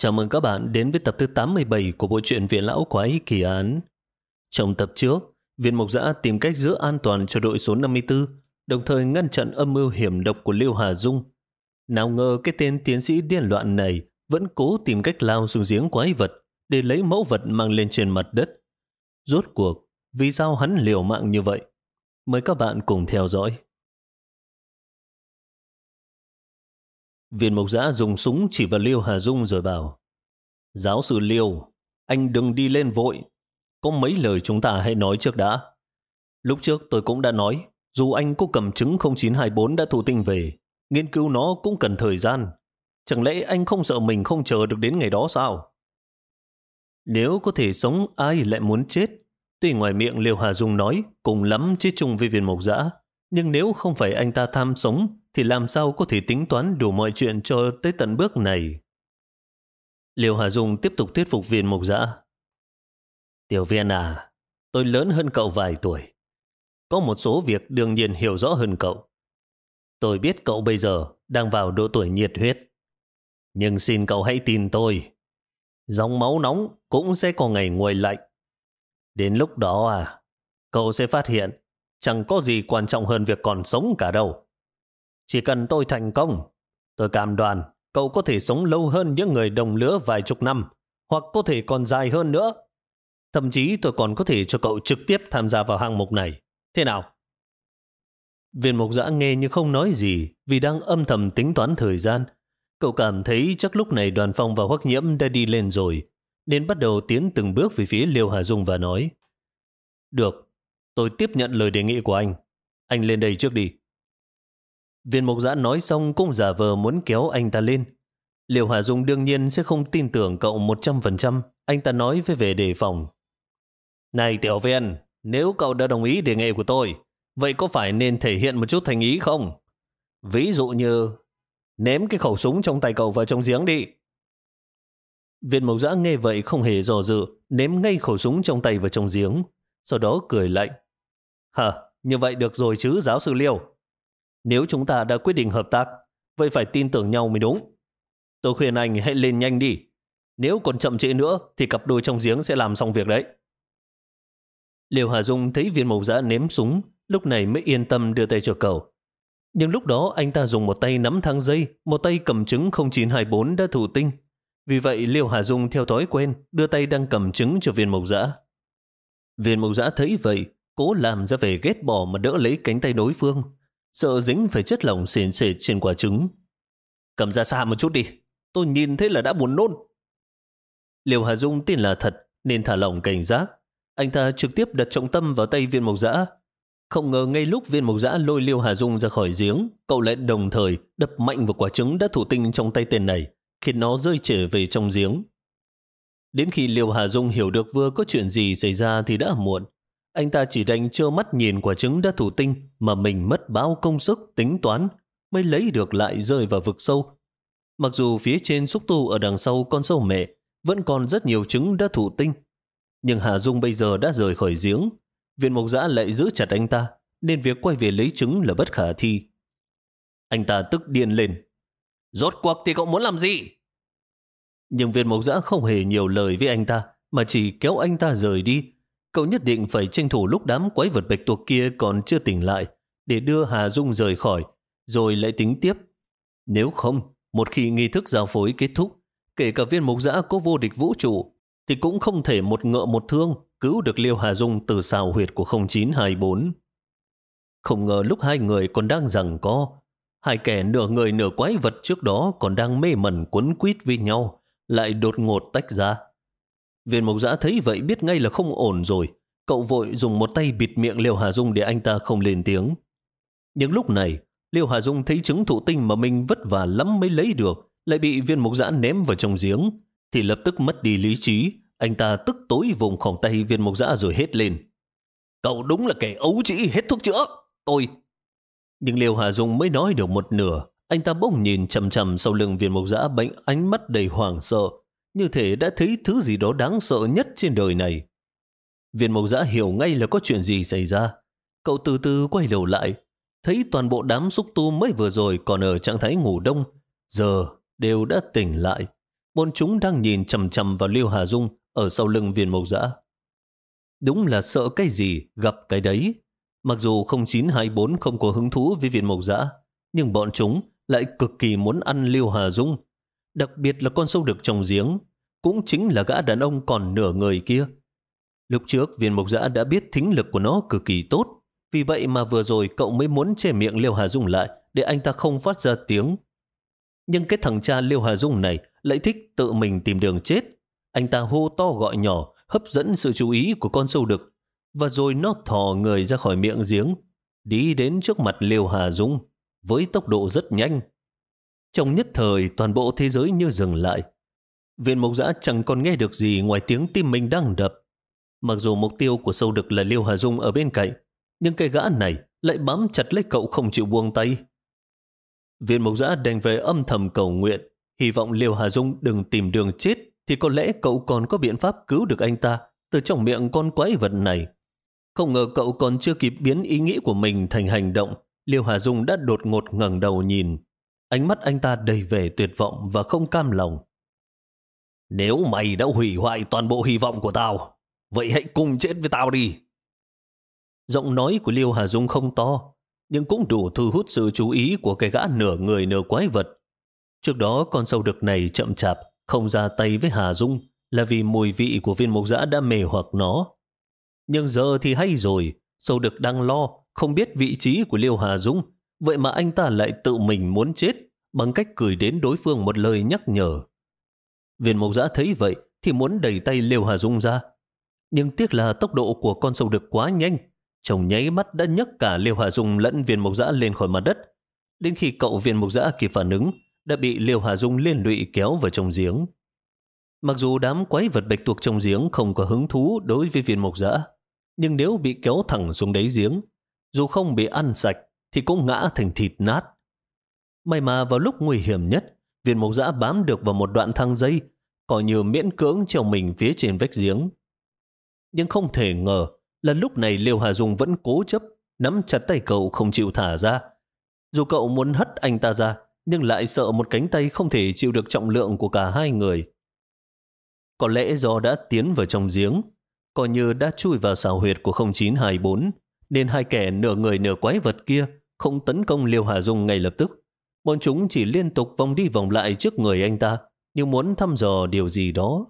Chào mừng các bạn đến với tập thứ 87 của bộ truyện Viện Lão Quái Kỳ Án. Trong tập trước, Viện Mộc Giã tìm cách giữ an toàn cho đội số 54, đồng thời ngăn chặn âm mưu hiểm độc của Liêu Hà Dung. Nào ngờ cái tên tiến sĩ điên loạn này vẫn cố tìm cách lao xuống giếng quái vật để lấy mẫu vật mang lên trên mặt đất. Rốt cuộc, vì sao hắn liều mạng như vậy? Mời các bạn cùng theo dõi. Viên mộc giã dùng súng chỉ vào Liêu Hà Dung rồi bảo Giáo sư Liêu, anh đừng đi lên vội. Có mấy lời chúng ta hãy nói trước đã. Lúc trước tôi cũng đã nói, dù anh có cầm chứng 0924 đã thụ tinh về, nghiên cứu nó cũng cần thời gian. Chẳng lẽ anh không sợ mình không chờ được đến ngày đó sao? Nếu có thể sống, ai lại muốn chết? Tuy ngoài miệng Liêu Hà Dung nói, cùng lắm chết chung với viên mộc giã. Nhưng nếu không phải anh ta tham sống, thì làm sao có thể tính toán đủ mọi chuyện cho tới tận bước này. Liêu Hà Dung tiếp tục thuyết phục viên mục Dã. Tiểu viên à, tôi lớn hơn cậu vài tuổi. Có một số việc đương nhiên hiểu rõ hơn cậu. Tôi biết cậu bây giờ đang vào độ tuổi nhiệt huyết. Nhưng xin cậu hãy tin tôi. Dòng máu nóng cũng sẽ có ngày nguội lạnh. Đến lúc đó à, cậu sẽ phát hiện chẳng có gì quan trọng hơn việc còn sống cả đâu. Chỉ cần tôi thành công, tôi cảm đoàn cậu có thể sống lâu hơn những người đồng lứa vài chục năm, hoặc có thể còn dài hơn nữa. Thậm chí tôi còn có thể cho cậu trực tiếp tham gia vào hạng mục này. Thế nào? Viên mục giã nghe như không nói gì vì đang âm thầm tính toán thời gian. Cậu cảm thấy chắc lúc này đoàn phong và hoắc nhiễm đã đi lên rồi, nên bắt đầu tiến từng bước về phía Liêu Hà Dung và nói Được, tôi tiếp nhận lời đề nghị của anh. Anh lên đây trước đi. Viên mục giã nói xong cũng giả vờ muốn kéo anh ta lên. Liêu Hà Dung đương nhiên sẽ không tin tưởng cậu 100%, anh ta nói với về đề phòng. Này tiểu viên, nếu cậu đã đồng ý đề nghị của tôi, vậy có phải nên thể hiện một chút thành ý không? Ví dụ như, ném cái khẩu súng trong tay cậu vào trong giếng đi. Viên mộc giã nghe vậy không hề dò dự, ném ngay khẩu súng trong tay vào trong giếng, sau đó cười lạnh. Hả, như vậy được rồi chứ giáo sư Liêu. Nếu chúng ta đã quyết định hợp tác, vậy phải tin tưởng nhau mới đúng. Tôi khuyên anh hãy lên nhanh đi. Nếu còn chậm trễ nữa thì cặp đôi trong giếng sẽ làm xong việc đấy. Liêu Hà Dung thấy viên mộc giã ném súng, lúc này mới yên tâm đưa tay cho cầu. Nhưng lúc đó anh ta dùng một tay nắm thang dây, một tay cầm trứng 0924 đã thủ tinh. Vì vậy Liêu Hà Dung theo thói quen đưa tay đang cầm trứng cho viên mộc giã. Viên mộc giã thấy vậy, cố làm ra vẻ ghét bỏ mà đỡ lấy cánh tay đối phương sợ dính phải chất lỏng sền sệt trên quả trứng. Cầm ra xa một chút đi, tôi nhìn thấy là đã buồn nôn. Liều Hà Dung tin là thật nên thả lỏng cảnh giác. Anh ta trực tiếp đặt trọng tâm vào tay viên mộc dã. Không ngờ ngay lúc viên mộc dã lôi Liêu Hà Dung ra khỏi giếng, cậu lại đồng thời đập mạnh vào quả trứng đã thủ tinh trong tay tên này, khiến nó rơi trở về trong giếng. Đến khi Liêu Hà Dung hiểu được vừa có chuyện gì xảy ra thì đã muộn. Anh ta chỉ đành trơ mắt nhìn quả trứng đã thủ tinh mà mình mất bao công sức tính toán mới lấy được lại rơi vào vực sâu. Mặc dù phía trên xúc tu ở đằng sau con sâu mẹ vẫn còn rất nhiều trứng đã thủ tinh. Nhưng Hà Dung bây giờ đã rời khỏi giếng. Viên mộc giã lại giữ chặt anh ta nên việc quay về lấy trứng là bất khả thi. Anh ta tức điên lên. Rốt cuộc thì cậu muốn làm gì? Nhưng viên mộc giã không hề nhiều lời với anh ta mà chỉ kéo anh ta rời đi Cậu nhất định phải tranh thủ lúc đám quái vật bạch tuộc kia còn chưa tỉnh lại để đưa Hà Dung rời khỏi, rồi lại tính tiếp. Nếu không, một khi nghi thức giao phối kết thúc, kể cả viên mục giã có vô địch vũ trụ, thì cũng không thể một ngợ một thương cứu được Liêu Hà Dung từ xào huyệt của 0924. Không ngờ lúc hai người còn đang rằng co, hai kẻ nửa người nửa quái vật trước đó còn đang mê mẩn quấn quýt với nhau, lại đột ngột tách ra. Viên mộc giã thấy vậy biết ngay là không ổn rồi. Cậu vội dùng một tay bịt miệng Liêu Hà Dung để anh ta không lên tiếng. Nhưng lúc này, Liêu Hà Dung thấy trứng thụ tinh mà mình vất vả lắm mới lấy được, lại bị viên mộc giã ném vào trong giếng, thì lập tức mất đi lý trí. Anh ta tức tối vùng khổng tay viên mộc giã rồi hết lên. Cậu đúng là kẻ ấu trĩ hết thuốc chữa. Tôi... Nhưng Liêu Hà Dung mới nói được một nửa, anh ta bỗng nhìn chầm chầm sau lưng viên mộc giã bệnh ánh mắt đầy hoảng sợ, như thể đã thấy thứ gì đó đáng sợ nhất trên đời này. Viên mộc giã hiểu ngay là có chuyện gì xảy ra. Cậu từ từ quay đầu lại, thấy toàn bộ đám xúc tu mới vừa rồi còn ở trạng thái ngủ đông, giờ đều đã tỉnh lại. bọn chúng đang nhìn chầm chầm vào Liêu Hà Dung ở sau lưng viên mộc giã. Đúng là sợ cái gì, gặp cái đấy. Mặc dù 0924 không có hứng thú với viên mộc giã, nhưng bọn chúng lại cực kỳ muốn ăn Liêu Hà Dung. Đặc biệt là con sâu được trồng giếng, cũng chính là gã đàn ông còn nửa người kia. Lúc trước viên mộc dã đã biết thính lực của nó cực kỳ tốt, vì vậy mà vừa rồi cậu mới muốn che miệng Liêu Hà Dung lại để anh ta không phát ra tiếng. Nhưng cái thằng cha Liêu Hà Dung này lại thích tự mình tìm đường chết. Anh ta hô to gọi nhỏ, hấp dẫn sự chú ý của con sâu đực, và rồi nó thò người ra khỏi miệng giếng, đi đến trước mặt Liêu Hà Dung với tốc độ rất nhanh. Trong nhất thời, toàn bộ thế giới như dừng lại. Viện mộc giã chẳng còn nghe được gì ngoài tiếng tim mình đang đập. Mặc dù mục tiêu của sâu đực là Liêu Hà Dung ở bên cạnh, nhưng cái gã này lại bám chặt lấy cậu không chịu buông tay. Viện mộc giã đành về âm thầm cầu nguyện, hy vọng Liêu Hà Dung đừng tìm đường chết, thì có lẽ cậu còn có biện pháp cứu được anh ta từ trong miệng con quái vật này. Không ngờ cậu còn chưa kịp biến ý nghĩ của mình thành hành động, Liêu Hà Dung đã đột ngột ngẩng đầu nhìn. Ánh mắt anh ta đầy vẻ tuyệt vọng và không cam lòng. Nếu mày đã hủy hoại toàn bộ hy vọng của tao, vậy hãy cùng chết với tao đi. Giọng nói của Liêu Hà Dung không to, nhưng cũng đủ thu hút sự chú ý của cái gã nửa người nửa quái vật. Trước đó con sâu đực này chậm chạp, không ra tay với Hà Dung là vì mùi vị của viên mục giã đã mề hoặc nó. Nhưng giờ thì hay rồi, sâu đực đang lo, không biết vị trí của Liêu Hà Dung, vậy mà anh ta lại tự mình muốn chết bằng cách gửi đến đối phương một lời nhắc nhở. Viên mộc giã thấy vậy thì muốn đẩy tay Liêu Hà Dung ra. Nhưng tiếc là tốc độ của con sâu đực quá nhanh, chồng nháy mắt đã nhấc cả Liêu Hà Dung lẫn viên mộc giã lên khỏi mặt đất. Đến khi cậu viên mộc giã kịp phản ứng, đã bị Liêu Hà Dung liên lụy kéo vào trong giếng. Mặc dù đám quái vật bạch tuộc trong giếng không có hứng thú đối với viên mộc giã, nhưng nếu bị kéo thẳng xuống đáy giếng, dù không bị ăn sạch thì cũng ngã thành thịt nát. May mà vào lúc nguy hiểm nhất, viên mục giã bám được vào một đoạn thang dây, coi như miễn cưỡng treo mình phía trên vách giếng. Nhưng không thể ngờ là lúc này Liêu Hà Dung vẫn cố chấp, nắm chặt tay cậu không chịu thả ra. Dù cậu muốn hất anh ta ra, nhưng lại sợ một cánh tay không thể chịu được trọng lượng của cả hai người. Có lẽ do đã tiến vào trong giếng, coi như đã chui vào xào huyệt của 0924, nên hai kẻ nửa người nửa quái vật kia không tấn công Liêu Hà Dung ngay lập tức. Bọn chúng chỉ liên tục vòng đi vòng lại trước người anh ta, như muốn thăm dò điều gì đó.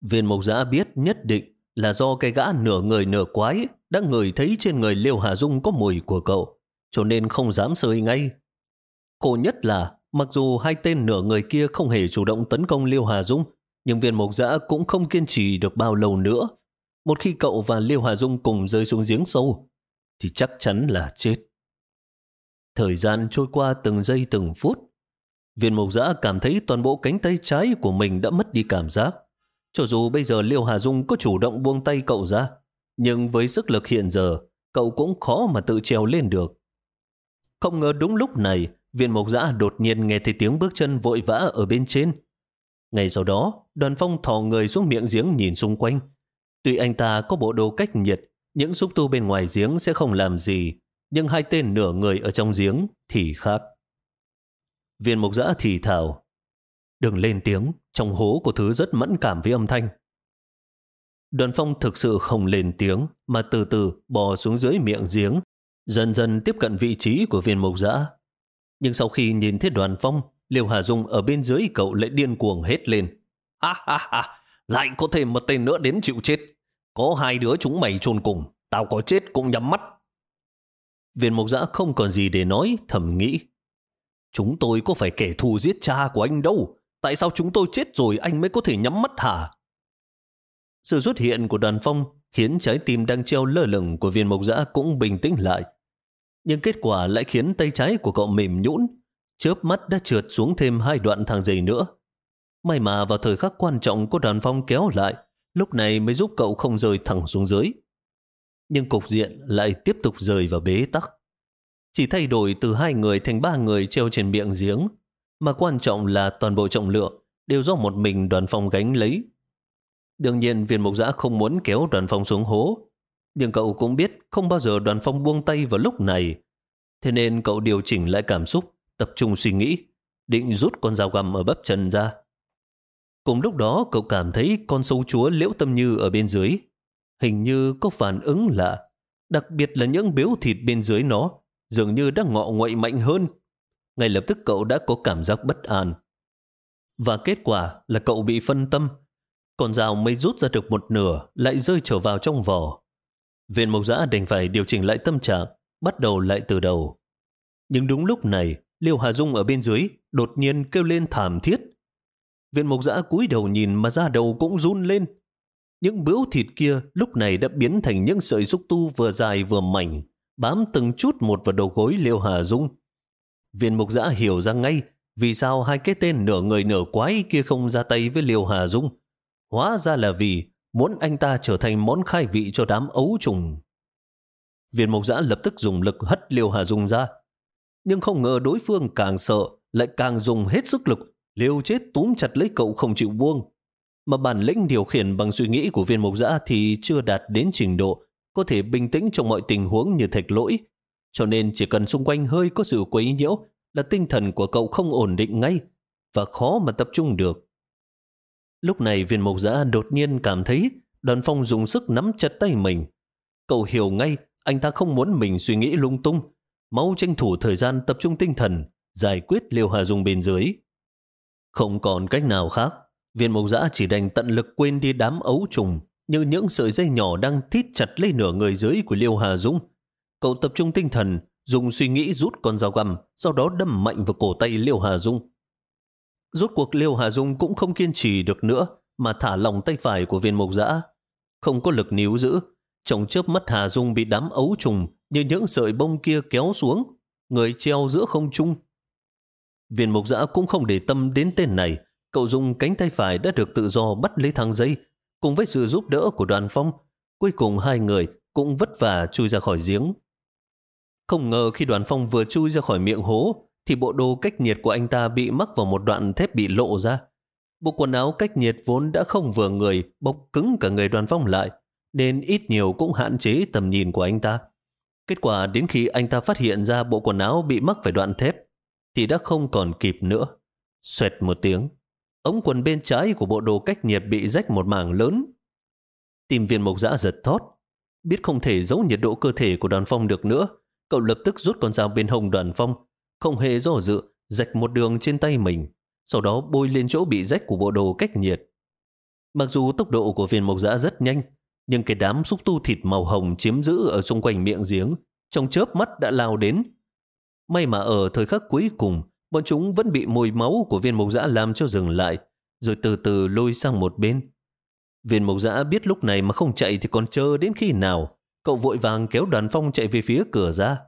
Viên mộc giã biết nhất định là do cái gã nửa người nửa quái đã ngửi thấy trên người Liêu Hà Dung có mùi của cậu, cho nên không dám sơi ngay. Khổ nhất là, mặc dù hai tên nửa người kia không hề chủ động tấn công Liêu Hà Dung, nhưng viên mộc giã cũng không kiên trì được bao lâu nữa. Một khi cậu và Liêu Hà Dung cùng rơi xuống giếng sâu, thì chắc chắn là chết. Thời gian trôi qua từng giây từng phút. Viên mộc giã cảm thấy toàn bộ cánh tay trái của mình đã mất đi cảm giác. Cho dù bây giờ Liêu Hà Dung có chủ động buông tay cậu ra, nhưng với sức lực hiện giờ, cậu cũng khó mà tự trèo lên được. Không ngờ đúng lúc này, viên mộc giã đột nhiên nghe thấy tiếng bước chân vội vã ở bên trên. Ngay sau đó, đoàn phong thò người xuống miệng giếng nhìn xung quanh. Tuy anh ta có bộ đồ cách nhiệt, những xúc tu bên ngoài giếng sẽ không làm gì, nhưng hai tên nửa người ở trong giếng thì khác. Viên mục giã thì thào, đừng lên tiếng, trong hố của thứ rất mẫn cảm với âm thanh. Đoàn phong thực sự không lên tiếng, mà từ từ bò xuống dưới miệng giếng, dần dần tiếp cận vị trí của viên mục giã. Nhưng sau khi nhìn thấy đoàn phong, Liêu Hà Dung ở bên dưới cậu lại điên cuồng hết lên. Ha ha ha, lại có thêm một tên nữa đến chịu chết. Có hai đứa chúng mày chôn cùng, tao có chết cũng nhắm mắt. Viên Mộc giã không còn gì để nói, thầm nghĩ. Chúng tôi có phải kẻ thù giết cha của anh đâu. Tại sao chúng tôi chết rồi anh mới có thể nhắm mắt hả? Sự xuất hiện của đoàn phong khiến trái tim đang treo lơ lửng của viên mộc giã cũng bình tĩnh lại. Nhưng kết quả lại khiến tay trái của cậu mềm nhũn, chớp mắt đã trượt xuống thêm hai đoạn thang dây nữa. May mà vào thời khắc quan trọng có đoàn phong kéo lại, lúc này mới giúp cậu không rơi thẳng xuống dưới. Nhưng cục diện lại tiếp tục rời vào bế tắc. Chỉ thay đổi từ hai người thành ba người treo trên miệng giếng, mà quan trọng là toàn bộ trọng lượng đều do một mình đoàn phong gánh lấy. Đương nhiên viên mục giã không muốn kéo đoàn phong xuống hố, nhưng cậu cũng biết không bao giờ đoàn phong buông tay vào lúc này. Thế nên cậu điều chỉnh lại cảm xúc, tập trung suy nghĩ, định rút con dao găm ở bắp chân ra. Cùng lúc đó cậu cảm thấy con sâu chúa liễu tâm như ở bên dưới. Hình như có phản ứng lạ, đặc biệt là những biếu thịt bên dưới nó, dường như đang ngọ nguậy mạnh hơn. Ngay lập tức cậu đã có cảm giác bất an. Và kết quả là cậu bị phân tâm. Con dao mới rút ra được một nửa, lại rơi trở vào trong vỏ. Viên mộc giã đành phải điều chỉnh lại tâm trạng, bắt đầu lại từ đầu. Nhưng đúng lúc này, Liêu Hà Dung ở bên dưới đột nhiên kêu lên thảm thiết. Viên mộc giã cúi đầu nhìn mà da đầu cũng run lên. Những bướu thịt kia lúc này đã biến thành những sợi xúc tu vừa dài vừa mảnh, bám từng chút một vào đầu gối Liêu Hà Dung. Viên mục giã hiểu ra ngay vì sao hai cái tên nửa người nửa quái kia không ra tay với Liêu Hà Dung. Hóa ra là vì muốn anh ta trở thành món khai vị cho đám ấu trùng. Viên mục giã lập tức dùng lực hất Liêu Hà Dung ra. Nhưng không ngờ đối phương càng sợ, lại càng dùng hết sức lực. Liêu chết túm chặt lấy cậu không chịu buông. Mà bản lĩnh điều khiển bằng suy nghĩ của viên mục giã thì chưa đạt đến trình độ có thể bình tĩnh trong mọi tình huống như thạch lỗi. Cho nên chỉ cần xung quanh hơi có sự quấy nhiễu là tinh thần của cậu không ổn định ngay và khó mà tập trung được. Lúc này viên mộc giã đột nhiên cảm thấy đoàn phong dùng sức nắm chặt tay mình. Cậu hiểu ngay anh ta không muốn mình suy nghĩ lung tung, mau tranh thủ thời gian tập trung tinh thần, giải quyết liều hà dung bên dưới. Không còn cách nào khác, viên mộc giã chỉ đành tận lực quên đi đám ấu trùng như những sợi dây nhỏ đang thít chặt lấy nửa người dưới của Liêu Hà Dũng. Cậu tập trung tinh thần, dùng suy nghĩ rút con dao găm, sau đó đâm mạnh vào cổ tay Liêu Hà Dung. Rốt cuộc Liêu Hà Dung cũng không kiên trì được nữa, mà thả lòng tay phải của viên mộc dã. Không có lực níu giữ, trong chớp mắt Hà Dung bị đám ấu trùng như những sợi bông kia kéo xuống, người treo giữa không trung. Viên mộc Giã cũng không để tâm đến tên này, cậu dùng cánh tay phải đã được tự do bắt lấy thang dây, cùng với sự giúp đỡ của đoàn phong, cuối cùng hai người cũng vất vả chui ra khỏi giếng. Không ngờ khi đoàn phong vừa chui ra khỏi miệng hố, thì bộ đồ cách nhiệt của anh ta bị mắc vào một đoạn thép bị lộ ra. Bộ quần áo cách nhiệt vốn đã không vừa người, bọc cứng cả người đoàn phong lại, nên ít nhiều cũng hạn chế tầm nhìn của anh ta. Kết quả đến khi anh ta phát hiện ra bộ quần áo bị mắc phải đoạn thép, thì đã không còn kịp nữa. Xoẹt một tiếng, ống quần bên trái của bộ đồ cách nhiệt bị rách một mảng lớn. Tìm viên mộc dã giật thót, biết không thể giấu nhiệt độ cơ thể của đoàn phong được nữa, cậu lập tức rút con dao bên hông đoàn phong, không hề do dự, rạch một đường trên tay mình, sau đó bôi lên chỗ bị rách của bộ đồ cách nhiệt. Mặc dù tốc độ của viên mộc dã rất nhanh, nhưng cái đám xúc tu thịt màu hồng chiếm giữ ở xung quanh miệng giếng, trong chớp mắt đã lao đến. May mà ở thời khắc cuối cùng, bọn chúng vẫn bị mùi máu của viên mộc dã làm cho dừng lại, rồi từ từ lôi sang một bên. Viên mộc dã biết lúc này mà không chạy thì còn chờ đến khi nào, cậu vội vàng kéo đoàn phong chạy về phía cửa ra.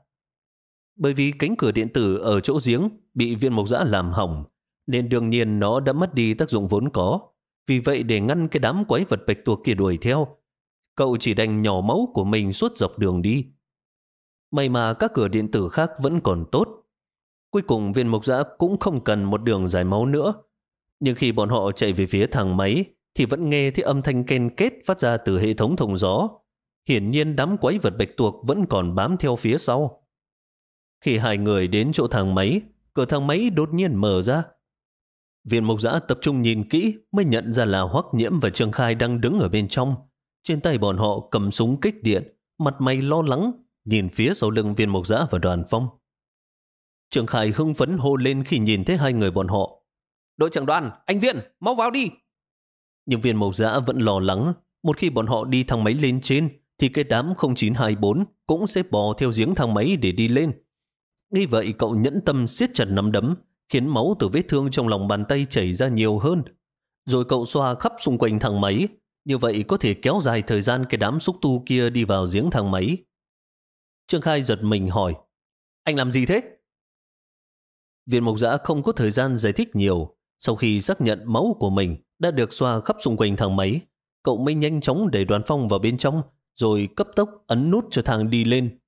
Bởi vì cánh cửa điện tử ở chỗ giếng bị viên mộc dã làm hỏng, nên đương nhiên nó đã mất đi tác dụng vốn có. Vì vậy để ngăn cái đám quái vật bạch tuộc kia đuổi theo, cậu chỉ đành nhỏ máu của mình suốt dọc đường đi. May mà các cửa điện tử khác vẫn còn tốt. Cuối cùng viên mộc giã cũng không cần một đường giải máu nữa. Nhưng khi bọn họ chạy về phía thang máy, thì vẫn nghe thấy âm thanh ken kết phát ra từ hệ thống thông gió. Hiển nhiên đám quái vật bạch tuộc vẫn còn bám theo phía sau. Khi hai người đến chỗ thang máy, cửa thang máy đột nhiên mở ra. Viên mộc giã tập trung nhìn kỹ mới nhận ra là Hoắc Nhiễm và Trương Khai đang đứng ở bên trong. Trên tay bọn họ cầm súng kích điện, mặt mày lo lắng, nhìn phía sau lưng viên mộc giã và đoàn phong. Trường Khải hưng phấn hô lên khi nhìn thấy hai người bọn họ. Đội trưởng đoàn, anh Viên, mau vào đi! Nhưng viên mộc giã vẫn lo lắng, một khi bọn họ đi thang máy lên trên, thì cái đám 0924 cũng sẽ bò theo giếng thang máy để đi lên. Nghĩ vậy cậu nhẫn tâm siết chặt nắm đấm, khiến máu từ vết thương trong lòng bàn tay chảy ra nhiều hơn. Rồi cậu xoa khắp xung quanh thang máy, như vậy có thể kéo dài thời gian cái đám xúc tu kia đi vào giếng thang máy. Trương Khai giật mình hỏi, anh làm gì thế? Viện Mộc Giã không có thời gian giải thích nhiều. Sau khi xác nhận máu của mình đã được xoa khắp xung quanh thang máy, cậu mới nhanh chóng đẩy đoàn phong vào bên trong, rồi cấp tốc ấn nút cho thang đi lên.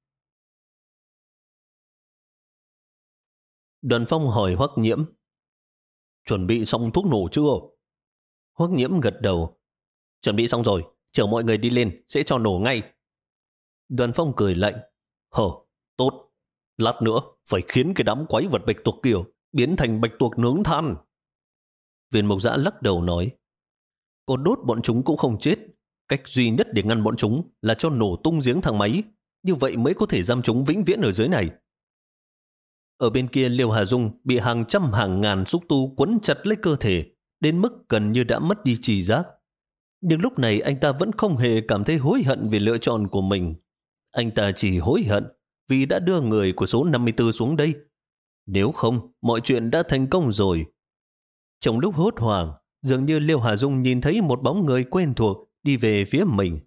Đoàn phong hỏi Hoắc Nhiễm. Chuẩn bị xong thuốc nổ chưa? Hoắc Nhiễm gật đầu. Chuẩn bị xong rồi, chờ mọi người đi lên, sẽ cho nổ ngay. Đoàn phong cười lạnh. Hờ, tốt. Lát nữa, phải khiến cái đám quái vật bạch tuộc kia biến thành bạch tuộc nướng than. Viên mộc giã lắc đầu nói, có đốt bọn chúng cũng không chết. Cách duy nhất để ngăn bọn chúng là cho nổ tung giếng thang máy. Như vậy mới có thể giam chúng vĩnh viễn ở dưới này. Ở bên kia Liêu Hà Dung bị hàng trăm hàng ngàn xúc tu quấn chặt lấy cơ thể, đến mức gần như đã mất đi trì giác. Nhưng lúc này anh ta vẫn không hề cảm thấy hối hận về lựa chọn của mình. Anh ta chỉ hối hận vì đã đưa người của số 54 xuống đây. Nếu không, mọi chuyện đã thành công rồi. Trong lúc hốt hoảng, dường như Liêu Hà Dung nhìn thấy một bóng người quen thuộc đi về phía mình.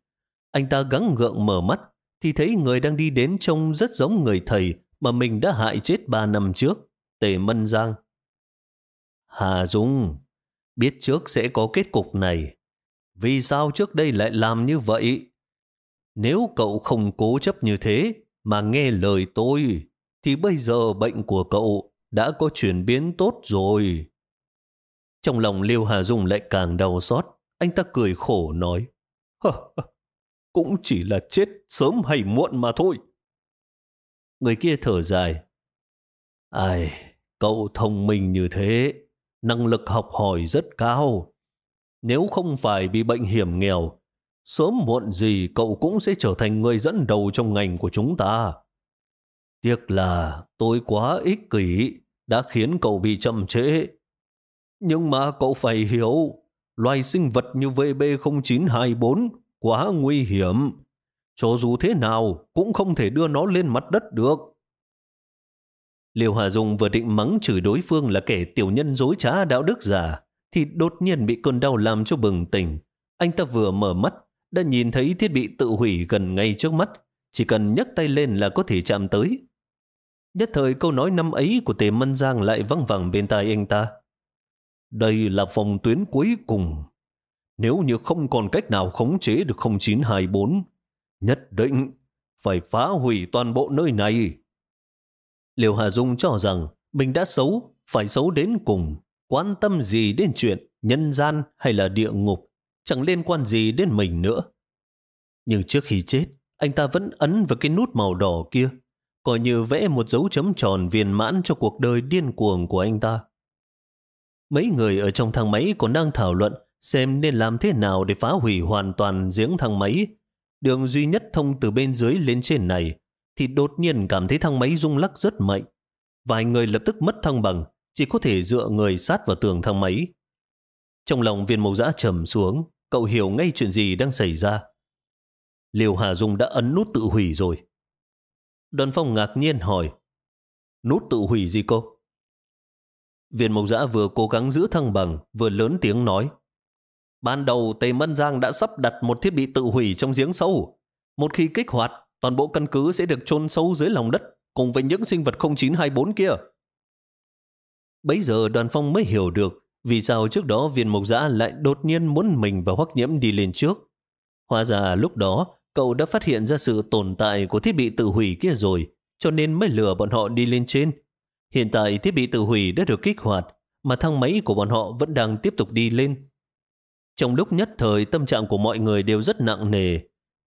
Anh ta gắng gượng mở mắt, thì thấy người đang đi đến trông rất giống người thầy mà mình đã hại chết ba năm trước, Tề Mân Giang. Hà Dung, biết trước sẽ có kết cục này. Vì sao trước đây lại làm như vậy? Nếu cậu không cố chấp như thế mà nghe lời tôi, thì bây giờ bệnh của cậu đã có chuyển biến tốt rồi. Trong lòng Liêu Hà Dung lại càng đau xót. Anh ta cười khổ nói, cũng chỉ là chết sớm hay muộn mà thôi. Người kia thở dài. Ai, cậu thông minh như thế, năng lực học hỏi rất cao. Nếu không phải bị bệnh hiểm nghèo, sớm muộn gì cậu cũng sẽ trở thành người dẫn đầu trong ngành của chúng ta. Tiếc là tôi quá ích kỷ, đã khiến cậu bị chậm trễ. Nhưng mà cậu phải hiểu, loài sinh vật như VB0924 quá nguy hiểm. Cho dù thế nào cũng không thể đưa nó lên mặt đất được. Liêu Hà Dung vừa định mắng chửi đối phương là kẻ tiểu nhân dối trá đạo đức giả, thì đột nhiên bị cơn đau làm cho bừng tỉnh. Anh ta vừa mở mắt, đã nhìn thấy thiết bị tự hủy gần ngay trước mắt, chỉ cần nhấc tay lên là có thể chạm tới. Nhất thời câu nói năm ấy của Tề Mân Giang lại văng vẳng bên tai anh ta. Đây là phòng tuyến cuối cùng. Nếu như không còn cách nào khống chế được 0924, nhất định phải phá hủy toàn bộ nơi này. Liêu Hà Dung cho rằng mình đã xấu, phải xấu đến cùng, quan tâm gì đến chuyện nhân gian hay là địa ngục, chẳng liên quan gì đến mình nữa. Nhưng trước khi chết, anh ta vẫn ấn vào cái nút màu đỏ kia, coi như vẽ một dấu chấm tròn viên mãn cho cuộc đời điên cuồng của anh ta. Mấy người ở trong thang máy còn đang thảo luận xem nên làm thế nào để phá hủy hoàn toàn giếng thang máy. Đường duy nhất thông từ bên dưới lên trên này thì đột nhiên cảm thấy thang máy rung lắc rất mạnh. Vài người lập tức mất thăng bằng, chỉ có thể dựa người sát vào tường thang máy. Trong lòng viên mộc giã trầm xuống, cậu hiểu ngay chuyện gì đang xảy ra. Liều Hà Dung đã ấn nút tự hủy rồi. Đoàn phong ngạc nhiên hỏi, nút tự hủy gì cô? Viên mộc giã vừa cố gắng giữ thăng bằng, vừa lớn tiếng nói. Ban đầu Tề Mân Giang đã sắp đặt một thiết bị tự hủy trong giếng sâu. Một khi kích hoạt, toàn bộ căn cứ sẽ được chôn sâu dưới lòng đất cùng với những sinh vật 0924 kia. Bấy giờ đoàn phong mới hiểu được vì sao trước đó viên mộc giã lại đột nhiên muốn mình và hoắc nhiễm đi lên trước. Hóa ra lúc đó cậu đã phát hiện ra sự tồn tại của thiết bị tự hủy kia rồi cho nên mới lừa bọn họ đi lên trên Hiện tại thiết bị tự hủy đã được kích hoạt, mà thang máy của bọn họ vẫn đang tiếp tục đi lên. Trong lúc nhất thời, tâm trạng của mọi người đều rất nặng nề.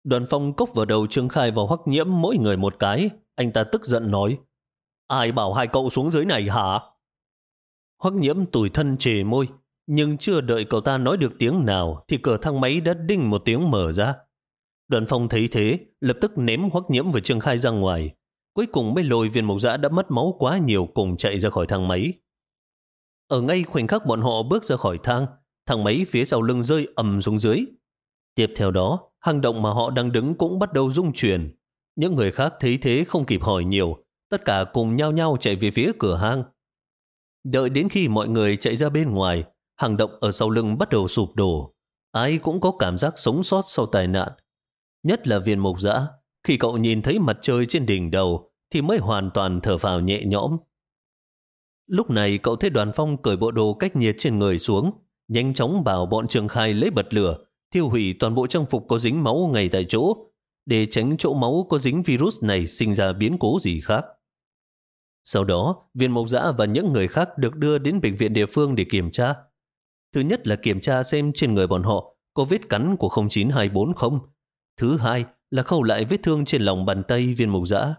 Đoàn phong cốc vào đầu Trương Khai và Hoắc Nhiễm mỗi người một cái. Anh ta tức giận nói, Ai bảo hai cậu xuống dưới này hả? Hoắc Nhiễm tủi thân trề môi, nhưng chưa đợi cậu ta nói được tiếng nào thì cửa thang máy đã đinh một tiếng mở ra. Đoàn phong thấy thế, lập tức ném Hoắc Nhiễm và Trương Khai ra ngoài. Cuối cùng mấy lôi viên mộc dã đã mất máu quá nhiều cùng chạy ra khỏi thang máy. Ở ngay khoảnh khắc bọn họ bước ra khỏi thang, thang máy phía sau lưng rơi ầm xuống dưới. Tiếp theo đó, hang động mà họ đang đứng cũng bắt đầu rung chuyển. Những người khác thấy thế không kịp hỏi nhiều, tất cả cùng nhau nhau chạy về phía cửa hang. Đợi đến khi mọi người chạy ra bên ngoài, hàng động ở sau lưng bắt đầu sụp đổ. Ai cũng có cảm giác sống sót sau tai nạn. Nhất là viên mục dã khi cậu nhìn thấy mặt trời trên đỉnh đầu thì mới hoàn toàn thở phào nhẹ nhõm. Lúc này cậu thấy đoàn phong cởi bộ đồ cách nhiệt trên người xuống, nhanh chóng bảo bọn trường khai lấy bật lửa, thiêu hủy toàn bộ trang phục có dính máu ngay tại chỗ, để tránh chỗ máu có dính virus này sinh ra biến cố gì khác. Sau đó, viên mộc giã và những người khác được đưa đến bệnh viện địa phương để kiểm tra. Thứ nhất là kiểm tra xem trên người bọn họ có vết cắn của 0924 không. Thứ hai là khâu lại vết thương trên lòng bàn tay viên mộc giã.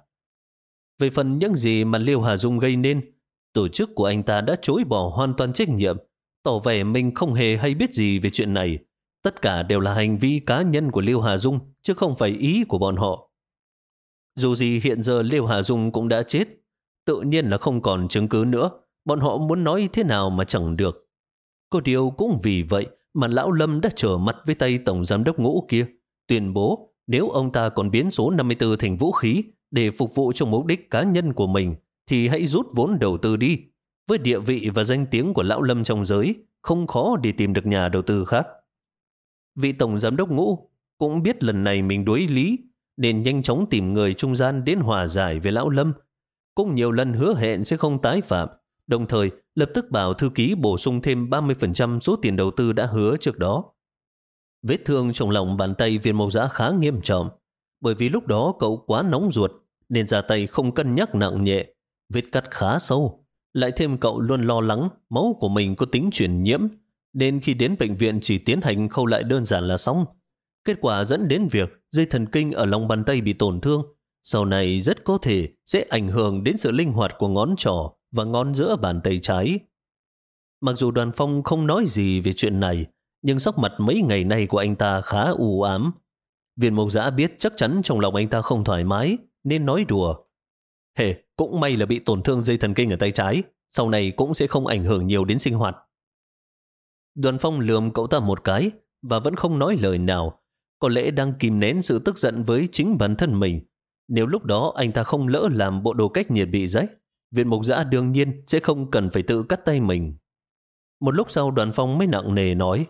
Về phần những gì mà Liêu Hà Dung gây nên, Tổ chức của anh ta đã chối bỏ hoàn toàn trách nhiệm, tỏ vẻ mình không hề hay biết gì về chuyện này. Tất cả đều là hành vi cá nhân của Liêu Hà Dung, chứ không phải ý của bọn họ. Dù gì hiện giờ Liêu Hà Dung cũng đã chết, tự nhiên là không còn chứng cứ nữa. Bọn họ muốn nói thế nào mà chẳng được. Có điều cũng vì vậy mà Lão Lâm đã trở mặt với tay Tổng Giám đốc ngũ kia, tuyên bố nếu ông ta còn biến số 54 thành vũ khí để phục vụ cho mục đích cá nhân của mình, thì hãy rút vốn đầu tư đi. Với địa vị và danh tiếng của Lão Lâm trong giới, không khó để tìm được nhà đầu tư khác. Vị Tổng Giám đốc ngũ cũng biết lần này mình đối lý, nên nhanh chóng tìm người trung gian đến hòa giải với Lão Lâm. Cũng nhiều lần hứa hẹn sẽ không tái phạm, đồng thời lập tức bảo thư ký bổ sung thêm 30% số tiền đầu tư đã hứa trước đó. Vết thương trong lòng bàn tay viên mộc giã khá nghiêm trọng, bởi vì lúc đó cậu quá nóng ruột, nên ra tay không cân nhắc nặng nhẹ, vết cắt khá sâu. Lại thêm cậu luôn lo lắng máu của mình có tính chuyển nhiễm, nên khi đến bệnh viện chỉ tiến hành khâu lại đơn giản là xong. Kết quả dẫn đến việc dây thần kinh ở lòng bàn tay bị tổn thương, sau này rất có thể sẽ ảnh hưởng đến sự linh hoạt của ngón trỏ và ngón giữa bàn tay trái. Mặc dù đoàn phong không nói gì về chuyện này, nhưng sắc mặt mấy ngày nay của anh ta khá u ám. Viên mộc giã biết chắc chắn trong lòng anh ta không thoải mái, nên nói đùa. Hề, cũng may là bị tổn thương dây thần kinh ở tay trái, sau này cũng sẽ không ảnh hưởng nhiều đến sinh hoạt. Đoàn phong lườm cậu ta một cái và vẫn không nói lời nào. Có lẽ đang kìm nén sự tức giận với chính bản thân mình. Nếu lúc đó anh ta không lỡ làm bộ đồ cách nhiệt bị rách, viện mục giã đương nhiên sẽ không cần phải tự cắt tay mình. Một lúc sau đoàn phong mới nặng nề nói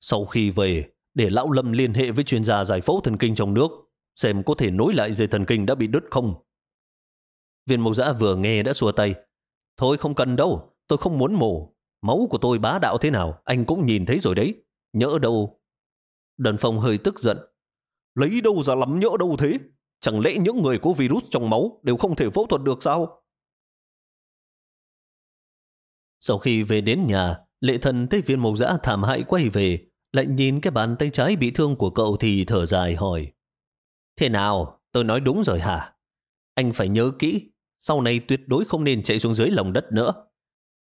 Sau khi về, để lão lâm liên hệ với chuyên gia giải phẫu thần kinh trong nước, xem có thể nối lại dây thần kinh đã bị đứt không. Viên mục giã vừa nghe đã xua tay. Thôi không cần đâu, tôi không muốn mổ. Máu của tôi bá đạo thế nào, anh cũng nhìn thấy rồi đấy. Nhỡ đâu. Đoàn phong hơi tức giận. Lấy đâu ra lắm nhỡ đâu thế? Chẳng lẽ những người có virus trong máu đều không thể phẫu thuật được sao? Sau khi về đến nhà, lệ thần thấy viên mộc giã thảm hại quay về, lại nhìn cái bàn tay trái bị thương của cậu thì thở dài hỏi. Thế nào? Tôi nói đúng rồi hả? Anh phải nhớ kỹ, sau này tuyệt đối không nên chạy xuống dưới lòng đất nữa.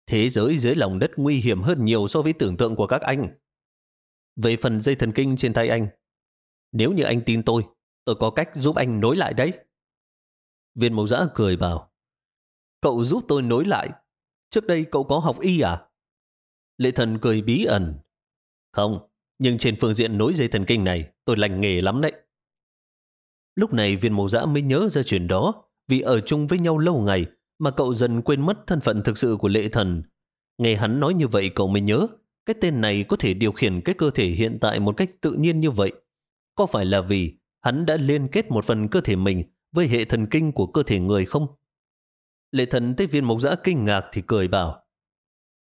Thế giới dưới lòng đất nguy hiểm hơn nhiều so với tưởng tượng của các anh. Về phần dây thần kinh trên tay anh, nếu như anh tin tôi, tôi có cách giúp anh nối lại đấy. Viên mộc giã cười bảo, cậu giúp tôi nối lại. Trước đây cậu có học y à? Lệ thần cười bí ẩn. Không, nhưng trên phương diện nối dây thần kinh này, tôi lành nghề lắm đấy. Lúc này viên mộc giã mới nhớ ra chuyện đó, vì ở chung với nhau lâu ngày mà cậu dần quên mất thân phận thực sự của lệ thần. Nghe hắn nói như vậy cậu mới nhớ, cái tên này có thể điều khiển cái cơ thể hiện tại một cách tự nhiên như vậy. Có phải là vì hắn đã liên kết một phần cơ thể mình với hệ thần kinh của cơ thể người không? Lệ thần thấy viên mộc giã kinh ngạc thì cười bảo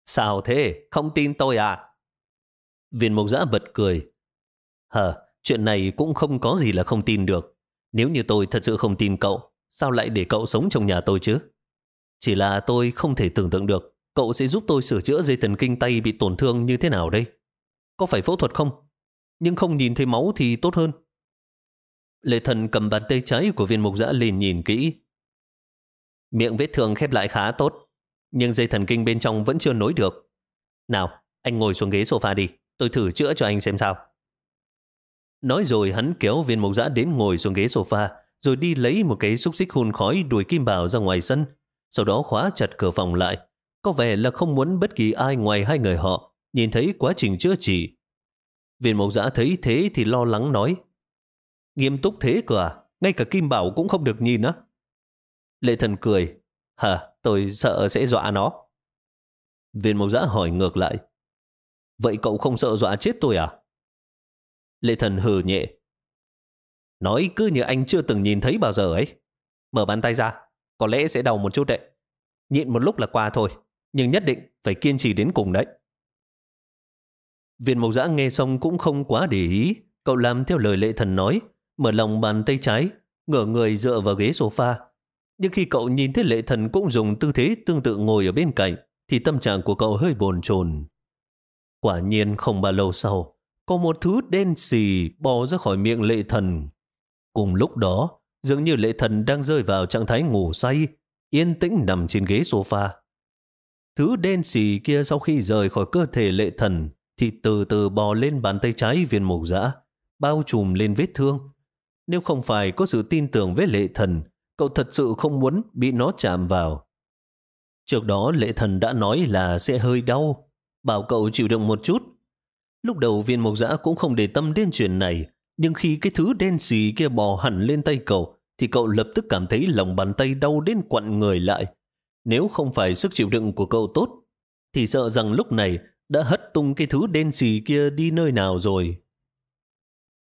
Sao thế? Không tin tôi à? Viên mộc giã bật cười. Hờ, chuyện này cũng không có gì là không tin được. Nếu như tôi thật sự không tin cậu, sao lại để cậu sống trong nhà tôi chứ? Chỉ là tôi không thể tưởng tượng được cậu sẽ giúp tôi sửa chữa dây thần kinh tay bị tổn thương như thế nào đây? Có phải phẫu thuật không? Nhưng không nhìn thấy máu thì tốt hơn. Lệ thần cầm bàn tay trái của viên mục Dã lên nhìn kỹ. Miệng vết thương khép lại khá tốt, nhưng dây thần kinh bên trong vẫn chưa nối được. Nào, anh ngồi xuống ghế sofa đi, tôi thử chữa cho anh xem sao. Nói rồi hắn kéo viên mục Dã đến ngồi xuống ghế sofa, rồi đi lấy một cái xúc xích hun khói đuổi kim bảo ra ngoài sân, sau đó khóa chặt cửa phòng lại. Có vẻ là không muốn bất kỳ ai ngoài hai người họ nhìn thấy quá trình chữa trị. Viên mộc giã thấy thế thì lo lắng nói Nghiêm túc thế cơ à? Ngay cả Kim Bảo cũng không được nhìn á. Lệ thần cười Hả, tôi sợ sẽ dọa nó. Viên mộc giã hỏi ngược lại Vậy cậu không sợ dọa chết tôi à? Lệ thần hừ nhẹ Nói cứ như anh chưa từng nhìn thấy bao giờ ấy. Mở bàn tay ra, có lẽ sẽ đau một chút đấy. Nhịn một lúc là qua thôi, nhưng nhất định phải kiên trì đến cùng đấy. Viên mộc giã nghe xong cũng không quá để ý, cậu làm theo lời lệ thần nói, mở lòng bàn tay trái, ngửa người dựa vào ghế sofa. Nhưng khi cậu nhìn thấy lệ thần cũng dùng tư thế tương tự ngồi ở bên cạnh, thì tâm trạng của cậu hơi bồn chồn. Quả nhiên không bao lâu sau, có một thứ đen xì bò ra khỏi miệng lệ thần. Cùng lúc đó, dường như lệ thần đang rơi vào trạng thái ngủ say, yên tĩnh nằm trên ghế sofa. Thứ đen xì kia sau khi rời khỏi cơ thể lệ thần thì từ từ bò lên bàn tay trái viên mục dã bao trùm lên vết thương. Nếu không phải có sự tin tưởng với lệ thần, cậu thật sự không muốn bị nó chạm vào. Trước đó lệ thần đã nói là sẽ hơi đau, bảo cậu chịu đựng một chút. Lúc đầu viên mộc giã cũng không để tâm đến chuyện này, nhưng khi cái thứ đen xì kia bò hẳn lên tay cậu, thì cậu lập tức cảm thấy lòng bàn tay đau đến quặn người lại. Nếu không phải sức chịu đựng của cậu tốt, thì sợ rằng lúc này đã hất tung cái thứ đen xì kia đi nơi nào rồi.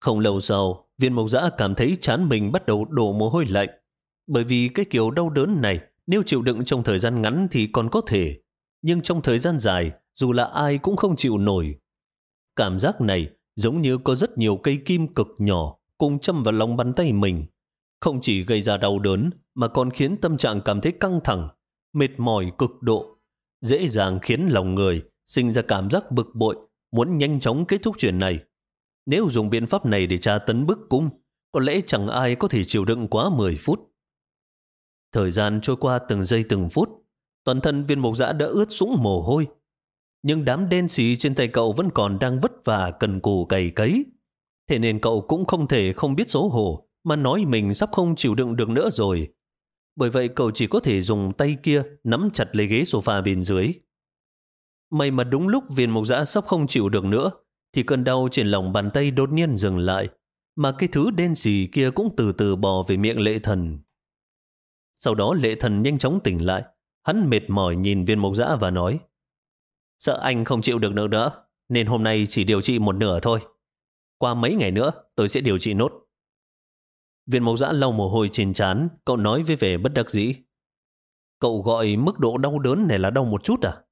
Không lâu sau, viên mộc giã cảm thấy chán mình bắt đầu đổ mồ hôi lạnh. Bởi vì cái kiểu đau đớn này, nếu chịu đựng trong thời gian ngắn thì còn có thể. Nhưng trong thời gian dài, dù là ai cũng không chịu nổi. Cảm giác này giống như có rất nhiều cây kim cực nhỏ cùng châm vào lòng bàn tay mình. Không chỉ gây ra đau đớn mà còn khiến tâm trạng cảm thấy căng thẳng, mệt mỏi cực độ, dễ dàng khiến lòng người sinh ra cảm giác bực bội, muốn nhanh chóng kết thúc chuyện này. Nếu dùng biện pháp này để tra tấn bức cung, có lẽ chẳng ai có thể chịu đựng quá 10 phút. Thời gian trôi qua từng giây từng phút, toàn thân viên mộc dã đã ướt sũng mồ hôi. Nhưng đám đen xì trên tay cậu vẫn còn đang vất vả cần cù cày cấy. Thế nên cậu cũng không thể không biết xấu hổ mà nói mình sắp không chịu đựng được nữa rồi. Bởi vậy cậu chỉ có thể dùng tay kia nắm chặt lấy ghế sofa bên dưới. May mà đúng lúc viên mộc dã sắp không chịu được nữa, thì cơn đau trên lòng bàn tay đột nhiên dừng lại, mà cái thứ đen xì kia cũng từ từ bò về miệng lệ thần. Sau đó lệ thần nhanh chóng tỉnh lại, hắn mệt mỏi nhìn viên mộc dã và nói Sợ anh không chịu được nữa nữa, nên hôm nay chỉ điều trị một nửa thôi. Qua mấy ngày nữa, tôi sẽ điều trị nốt. Viên mộc dã lau mồ hôi trên chán, cậu nói với vẻ bất đắc dĩ. Cậu gọi mức độ đau đớn này là đau một chút à?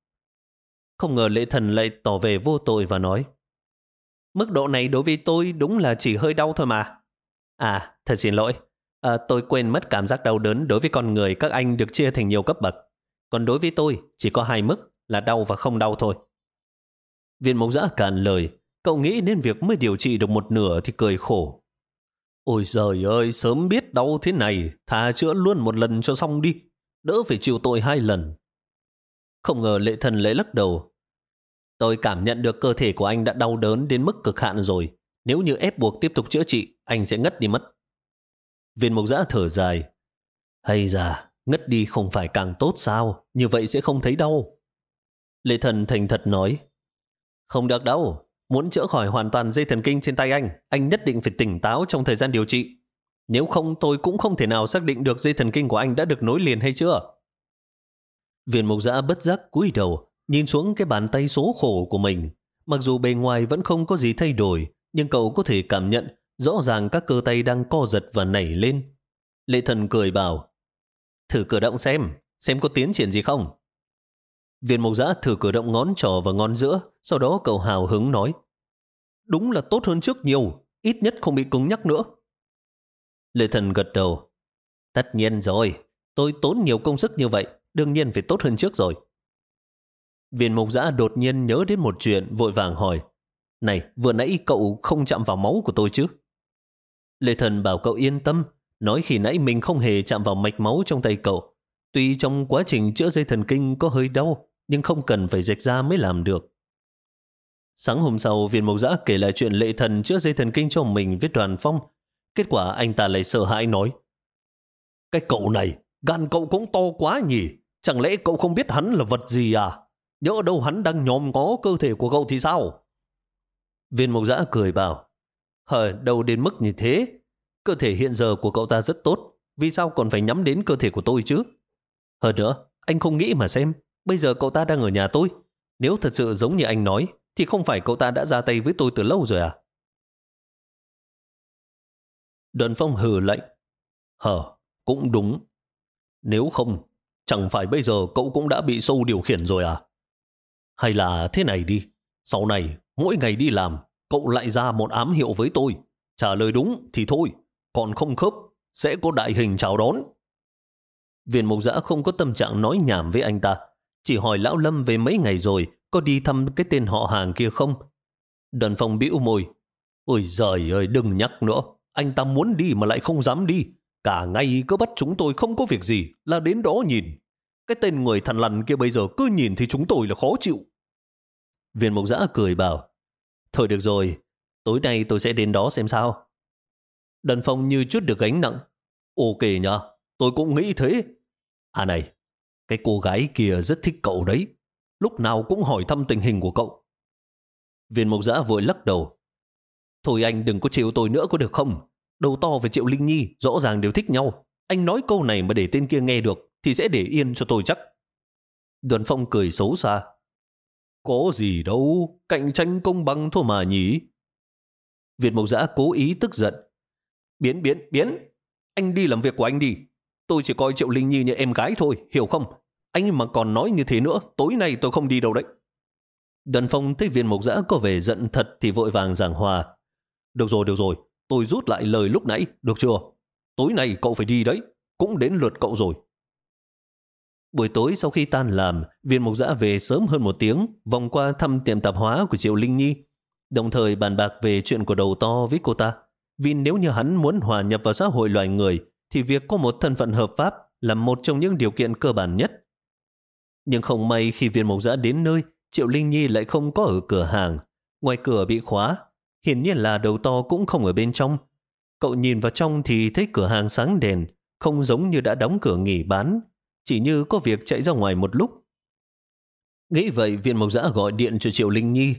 Không ngờ lệ thần lại tỏ về vô tội và nói Mức độ này đối với tôi đúng là chỉ hơi đau thôi mà. À, thật xin lỗi. À, tôi quên mất cảm giác đau đớn đối với con người các anh được chia thành nhiều cấp bậc. Còn đối với tôi chỉ có hai mức là đau và không đau thôi. Viên mộc giã cạn lời. Cậu nghĩ đến việc mới điều trị được một nửa thì cười khổ. Ôi giời ơi, sớm biết đau thế này, thà chữa luôn một lần cho xong đi. Đỡ phải chịu tội hai lần. Không ngờ lệ thần lễ lắc đầu. Tôi cảm nhận được cơ thể của anh đã đau đớn đến mức cực hạn rồi. Nếu như ép buộc tiếp tục chữa trị, anh sẽ ngất đi mất. Viên mục giã thở dài. Hay già, ngất đi không phải càng tốt sao? Như vậy sẽ không thấy đau. Lệ thần thành thật nói. Không được đâu. Muốn chữa khỏi hoàn toàn dây thần kinh trên tay anh, anh nhất định phải tỉnh táo trong thời gian điều trị. Nếu không tôi cũng không thể nào xác định được dây thần kinh của anh đã được nối liền hay chưa. Viên mục giã bất giác cúi đầu, nhìn xuống cái bàn tay số khổ của mình. Mặc dù bề ngoài vẫn không có gì thay đổi, nhưng cậu có thể cảm nhận rõ ràng các cơ tay đang co giật và nảy lên. Lệ thần cười bảo, thử cử động xem, xem có tiến triển gì không. Viên mục giã thử cử động ngón trỏ và ngón giữa, sau đó cậu hào hứng nói, đúng là tốt hơn trước nhiều, ít nhất không bị cứng nhắc nữa. Lệ thần gật đầu, tất nhiên rồi, tôi tốn nhiều công sức như vậy, đương nhiên phải tốt hơn trước rồi. Viên mục giã đột nhiên nhớ đến một chuyện vội vàng hỏi, Này, vừa nãy cậu không chạm vào máu của tôi chứ? Lê Thần bảo cậu yên tâm, nói khi nãy mình không hề chạm vào mạch máu trong tay cậu. Tuy trong quá trình chữa dây thần kinh có hơi đau, nhưng không cần phải rạch ra mới làm được. Sáng hôm sau, viên mộc giã kể lại chuyện lệ thần chữa dây thần kinh cho mình với đoàn phong. Kết quả anh ta lại sợ hãi nói. Cái cậu này, gan cậu cũng to quá nhỉ? Chẳng lẽ cậu không biết hắn là vật gì à? Nhỡ đâu hắn đang nhòm ngó cơ thể của cậu thì sao? Viên mộc giã cười bảo. Hờ, đâu đến mức như thế? Cơ thể hiện giờ của cậu ta rất tốt. Vì sao còn phải nhắm đến cơ thể của tôi chứ? Hơn nữa, anh không nghĩ mà xem. Bây giờ cậu ta đang ở nhà tôi. Nếu thật sự giống như anh nói, thì không phải cậu ta đã ra tay với tôi từ lâu rồi à? Đoàn phong hừ lạnh. Hờ, cũng đúng. Nếu không, chẳng phải bây giờ cậu cũng đã bị sâu điều khiển rồi à? Hay là thế này đi, sau này mỗi ngày đi làm, cậu lại ra một ám hiệu với tôi. Trả lời đúng thì thôi, còn không khớp, sẽ có đại hình chào đón. Viên mục giã không có tâm trạng nói nhảm với anh ta, chỉ hỏi Lão Lâm về mấy ngày rồi, có đi thăm cái tên họ hàng kia không? Đần phòng bĩu môi. Ôi giời ơi, đừng nhắc nữa, anh ta muốn đi mà lại không dám đi. Cả ngày cứ bắt chúng tôi không có việc gì là đến đó nhìn. Cái tên người thằn lằn kia bây giờ cứ nhìn thì chúng tôi là khó chịu. Viên mộc giã cười bảo, Thôi được rồi, tối nay tôi sẽ đến đó xem sao. Đần phong như chút được gánh nặng. Ok nhá, tôi cũng nghĩ thế. À này, cái cô gái kia rất thích cậu đấy. Lúc nào cũng hỏi thăm tình hình của cậu. Viên mộc giã vội lắc đầu. Thôi anh đừng có chịu tôi nữa có được không? Đầu to với Triệu Linh Nhi rõ ràng đều thích nhau. Anh nói câu này mà để tên kia nghe được thì sẽ để yên cho tôi chắc. Đoàn phong cười xấu xa. Có gì đâu, cạnh tranh công bằng thôi mà nhỉ. Việt Mộc Giã cố ý tức giận. Biến, biến, biến. Anh đi làm việc của anh đi. Tôi chỉ coi Triệu Linh Nhi như em gái thôi, hiểu không? Anh mà còn nói như thế nữa, tối nay tôi không đi đâu đấy. Đoàn phong thấy viên mộc giã có vẻ giận thật thì vội vàng giảng hòa. Được rồi, được rồi, tôi rút lại lời lúc nãy, được chưa? Tối nay cậu phải đi đấy, cũng đến lượt cậu rồi. Buổi tối sau khi tan làm, viên mục giã về sớm hơn một tiếng, vòng qua thăm tiệm tạp hóa của Triệu Linh Nhi, đồng thời bàn bạc về chuyện của đầu to với cô ta. Vì nếu như hắn muốn hòa nhập vào xã hội loài người, thì việc có một thân phận hợp pháp là một trong những điều kiện cơ bản nhất. Nhưng không may khi viên mục giã đến nơi, Triệu Linh Nhi lại không có ở cửa hàng. Ngoài cửa bị khóa, hiển nhiên là đầu to cũng không ở bên trong. Cậu nhìn vào trong thì thấy cửa hàng sáng đèn, không giống như đã đóng cửa nghỉ bán, chỉ như có việc chạy ra ngoài một lúc. Nghĩ vậy viên mộc giã gọi điện cho Triệu Linh Nhi.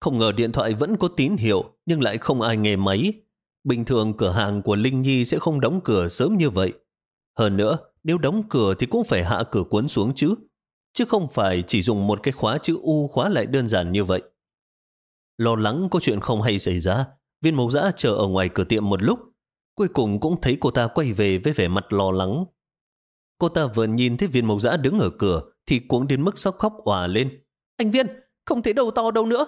Không ngờ điện thoại vẫn có tín hiệu nhưng lại không ai nghe máy. Bình thường cửa hàng của Linh Nhi sẽ không đóng cửa sớm như vậy. Hơn nữa, nếu đóng cửa thì cũng phải hạ cửa cuốn xuống chứ. Chứ không phải chỉ dùng một cái khóa chữ U khóa lại đơn giản như vậy. Lo lắng có chuyện không hay xảy ra, viên mộc giã chờ ở ngoài cửa tiệm một lúc. Cuối cùng cũng thấy cô ta quay về với vẻ mặt lo lắng. Cô ta vừa nhìn thấy viên mộc dã đứng ở cửa thì cuống đến mức sắp khóc òa lên. Anh viên, không thấy đầu to đâu nữa.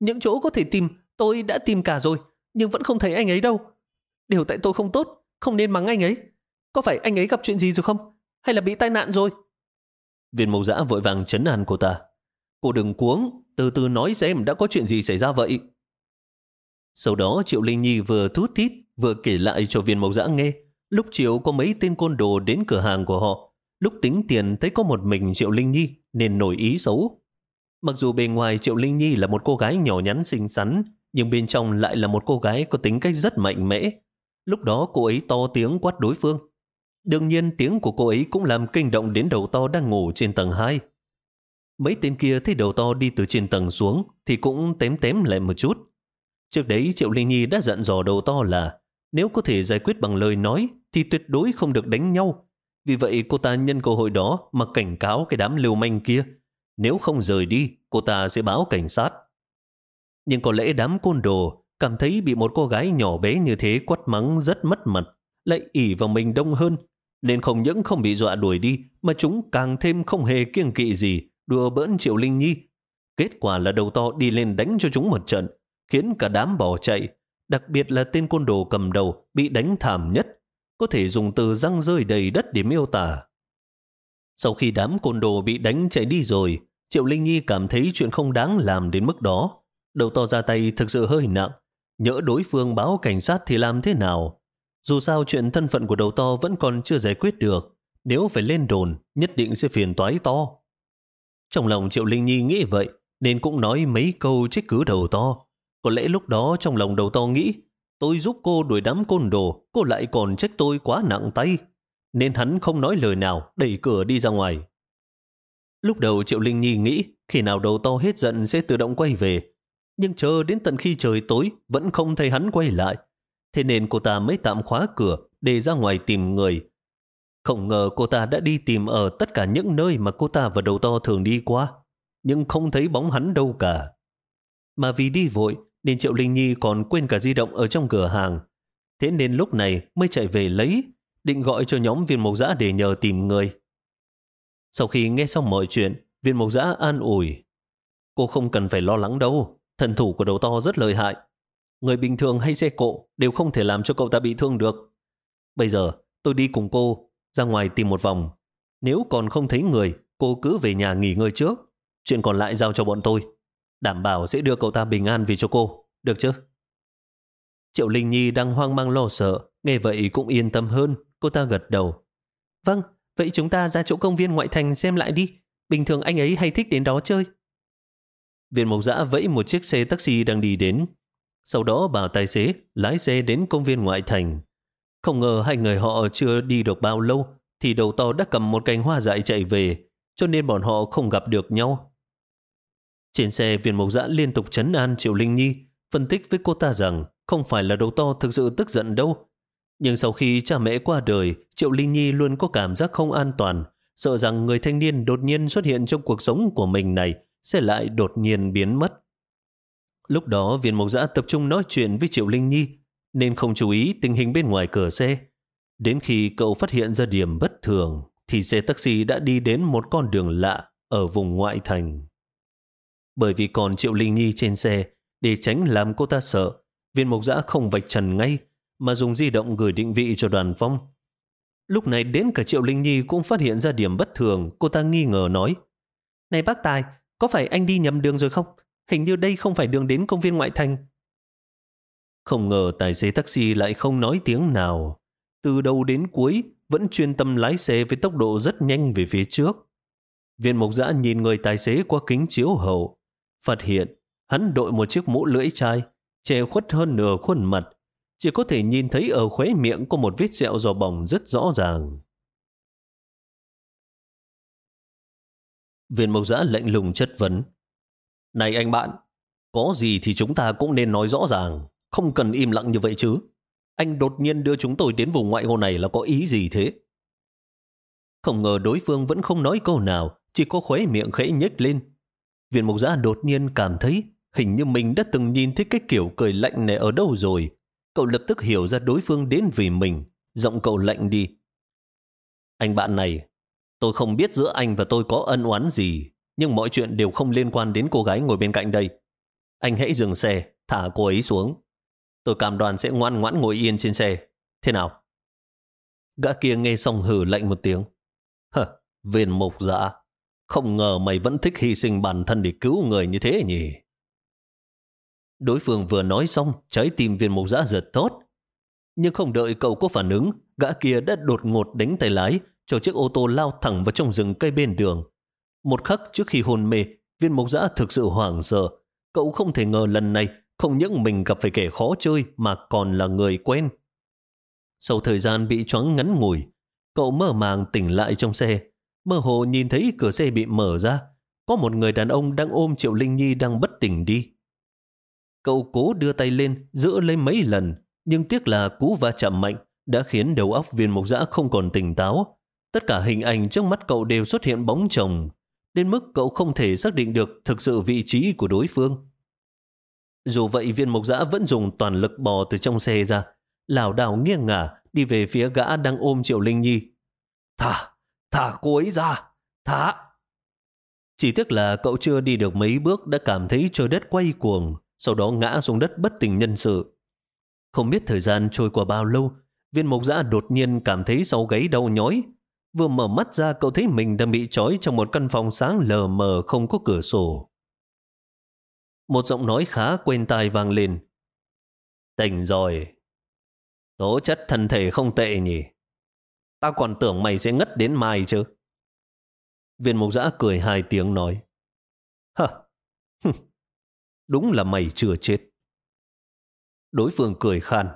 Những chỗ có thể tìm, tôi đã tìm cả rồi, nhưng vẫn không thấy anh ấy đâu. Điều tại tôi không tốt, không nên mắng anh ấy. Có phải anh ấy gặp chuyện gì rồi không? Hay là bị tai nạn rồi? Viên mộc dã vội vàng chấn an cô ta. Cô đừng cuống, từ từ nói xem đã có chuyện gì xảy ra vậy. Sau đó Triệu Linh Nhi vừa thút thít vừa kể lại cho viên mộc dã nghe Lúc chiều có mấy tên côn đồ đến cửa hàng của họ. Lúc tính tiền thấy có một mình Triệu Linh Nhi nên nổi ý xấu. Mặc dù bề ngoài Triệu Linh Nhi là một cô gái nhỏ nhắn xinh xắn, nhưng bên trong lại là một cô gái có tính cách rất mạnh mẽ. Lúc đó cô ấy to tiếng quát đối phương. Đương nhiên tiếng của cô ấy cũng làm kinh động đến đầu to đang ngủ trên tầng 2. Mấy tên kia thấy đầu to đi từ trên tầng xuống thì cũng tém tém lại một chút. Trước đấy Triệu Linh Nhi đã dặn dò đầu to là nếu có thể giải quyết bằng lời nói thì tuyệt đối không được đánh nhau. Vì vậy cô ta nhân cơ hội đó mà cảnh cáo cái đám liều manh kia. Nếu không rời đi, cô ta sẽ báo cảnh sát. Nhưng có lẽ đám côn đồ cảm thấy bị một cô gái nhỏ bé như thế quát mắng rất mất mặt, lại ỉ vào mình đông hơn, nên không những không bị dọa đuổi đi, mà chúng càng thêm không hề kiêng kỵ gì, đùa bỡn Triệu Linh Nhi. Kết quả là đầu to đi lên đánh cho chúng một trận, khiến cả đám bỏ chạy, đặc biệt là tên côn đồ cầm đầu bị đánh thảm nhất, có thể dùng từ răng rơi đầy đất để miêu tả. Sau khi đám côn đồ bị đánh chạy đi rồi, Triệu Linh Nhi cảm thấy chuyện không đáng làm đến mức đó. Đầu to ra tay thực sự hơi nặng, nhỡ đối phương báo cảnh sát thì làm thế nào? Dù sao chuyện thân phận của đầu to vẫn còn chưa giải quyết được, nếu phải lên đồn, nhất định sẽ phiền toái to. Trong lòng Triệu Linh Nhi nghĩ vậy, nên cũng nói mấy câu trách cứ đầu to. Có lẽ lúc đó trong lòng đầu to nghĩ, tôi giúp cô đuổi đám côn đồ, cô lại còn trách tôi quá nặng tay. Nên hắn không nói lời nào, đẩy cửa đi ra ngoài. Lúc đầu Triệu Linh Nhi nghĩ khi nào đầu to hết giận sẽ tự động quay về. Nhưng chờ đến tận khi trời tối vẫn không thấy hắn quay lại. Thế nên cô ta mới tạm khóa cửa để ra ngoài tìm người. Không ngờ cô ta đã đi tìm ở tất cả những nơi mà cô ta và đầu to thường đi qua. Nhưng không thấy bóng hắn đâu cả. Mà vì đi vội nên Triệu Linh Nhi còn quên cả di động ở trong cửa hàng. Thế nên lúc này mới chạy về lấy, định gọi cho nhóm viên mộc giã để nhờ tìm người. Sau khi nghe xong mọi chuyện, viên mộc giã an ủi. Cô không cần phải lo lắng đâu, thần thủ của đầu to rất lợi hại. Người bình thường hay xe cộ đều không thể làm cho cậu ta bị thương được. Bây giờ tôi đi cùng cô, ra ngoài tìm một vòng. Nếu còn không thấy người, cô cứ về nhà nghỉ ngơi trước. Chuyện còn lại giao cho bọn tôi đảm bảo sẽ đưa cậu ta bình an về cho cô, được chứ? Triệu Linh Nhi đang hoang mang lo sợ, Nghe vậy cũng yên tâm hơn, cô ta gật đầu. Vâng, vậy chúng ta ra chỗ công viên ngoại thành xem lại đi. Bình thường anh ấy hay thích đến đó chơi. Viên mộc giã vẫy một chiếc xe taxi đang đi đến. Sau đó bảo tài xế lái xe đến công viên ngoại thành. Không ngờ hai người họ chưa đi được bao lâu thì đầu to đã cầm một cành hoa dại chạy về cho nên bọn họ không gặp được nhau. Trên xe viên mộc giã liên tục chấn an Triệu Linh Nhi phân tích với cô ta rằng không phải là đầu to thực sự tức giận đâu. Nhưng sau khi cha mẹ qua đời, Triệu Linh Nhi luôn có cảm giác không an toàn, sợ rằng người thanh niên đột nhiên xuất hiện trong cuộc sống của mình này sẽ lại đột nhiên biến mất. Lúc đó viên mộc giã tập trung nói chuyện với Triệu Linh Nhi nên không chú ý tình hình bên ngoài cửa xe. Đến khi cậu phát hiện ra điểm bất thường thì xe taxi đã đi đến một con đường lạ ở vùng ngoại thành. Bởi vì còn Triệu Linh Nhi trên xe để tránh làm cô ta sợ, viên mộc giã không vạch trần ngay mà dùng di động gửi định vị cho đoàn phong. Lúc này đến cả Triệu Linh Nhi cũng phát hiện ra điểm bất thường, cô ta nghi ngờ nói Này bác Tài, có phải anh đi nhầm đường rồi không? Hình như đây không phải đường đến công viên ngoại thành. Không ngờ tài xế taxi lại không nói tiếng nào. Từ đầu đến cuối vẫn chuyên tâm lái xe với tốc độ rất nhanh về phía trước. Viên mộc giã nhìn người tài xế qua kính chiếu hậu, phát hiện hắn đội một chiếc mũ lưỡi chai, che khuất hơn nửa khuôn mặt, chỉ có thể nhìn thấy ở khóe miệng có một vết sẹo giò bỏng rất rõ ràng. Viên mộc giã lạnh lùng chất vấn. Này anh bạn, có gì thì chúng ta cũng nên nói rõ ràng, không cần im lặng như vậy chứ. Anh đột nhiên đưa chúng tôi đến vùng ngoại ô này là có ý gì thế? Không ngờ đối phương vẫn không nói câu nào, chỉ có khóe miệng khẽ nhếch lên. Viên mục giã đột nhiên cảm thấy hình như mình đã từng nhìn thấy cái kiểu cười lạnh này ở đâu rồi. Cậu lập tức hiểu ra đối phương đến vì mình, giọng cậu lạnh đi. Anh bạn này, tôi không biết giữa anh và tôi có ân oán gì, nhưng mọi chuyện đều không liên quan đến cô gái ngồi bên cạnh đây. Anh hãy dừng xe, thả cô ấy xuống. Tôi cam đoan sẽ ngoan ngoãn ngồi yên trên xe. Thế nào? Gã kia nghe xong hử lạnh một tiếng. Hờ, viên mục dạ. Không ngờ mày vẫn thích hy sinh bản thân để cứu người như thế nhỉ? Đối phương vừa nói xong, trái tim viên mục giã giật tốt. Nhưng không đợi cậu có phản ứng, gã kia đã đột ngột đánh tay lái, cho chiếc ô tô lao thẳng vào trong rừng cây bên đường. Một khắc trước khi hôn mê, viên mục giã thực sự hoảng sợ. Cậu không thể ngờ lần này không những mình gặp phải kẻ khó chơi mà còn là người quen. Sau thời gian bị choáng ngắn ngủi, cậu mơ màng tỉnh lại trong xe. Mơ hồ nhìn thấy cửa xe bị mở ra. Có một người đàn ông đang ôm Triệu Linh Nhi đang bất tỉnh đi. Cậu cố đưa tay lên, giữ lấy mấy lần, nhưng tiếc là cú va chạm mạnh đã khiến đầu óc viên mục dã không còn tỉnh táo. Tất cả hình ảnh trước mắt cậu đều xuất hiện bóng chồng, đến mức cậu không thể xác định được thực sự vị trí của đối phương. Dù vậy viên mục dã vẫn dùng toàn lực bò từ trong xe ra, lảo đảo nghiêng ngả đi về phía gã đang ôm Triệu Linh Nhi. Thả, thả cô ấy ra, thả. Chỉ tiếc là cậu chưa đi được mấy bước đã cảm thấy trời đất quay cuồng, sau đó ngã xuống đất bất tỉnh nhân sự. Không biết thời gian trôi qua bao lâu, viên mộc giã đột nhiên cảm thấy sau gáy đau nhói. Vừa mở mắt ra cậu thấy mình đang bị trói trong một căn phòng sáng lờ mờ không có cửa sổ. Một giọng nói khá quen tai vang lên. Tỉnh rồi. Tố chất thân thể không tệ nhỉ. Ta còn tưởng mày sẽ ngất đến mai chứ. Viên mục giã cười hai tiếng nói. Hờ, đúng là mày chưa chết. Đối phương cười khan.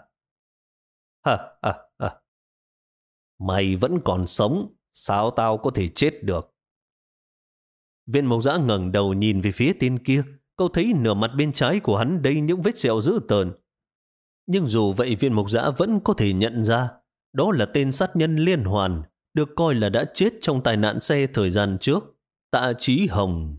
Hờ, hờ, hờ. Mày vẫn còn sống, sao tao có thể chết được? Viên mộc giã ngẩng đầu nhìn về phía tên kia, Cậu thấy nửa mặt bên trái của hắn đầy những vết sẹo dữ tợn. Nhưng dù vậy viên mục giã vẫn có thể nhận ra đó là tên sát nhân liên hoàn, được coi là đã chết trong tai nạn xe thời gian trước. Tạ Chí Hồng.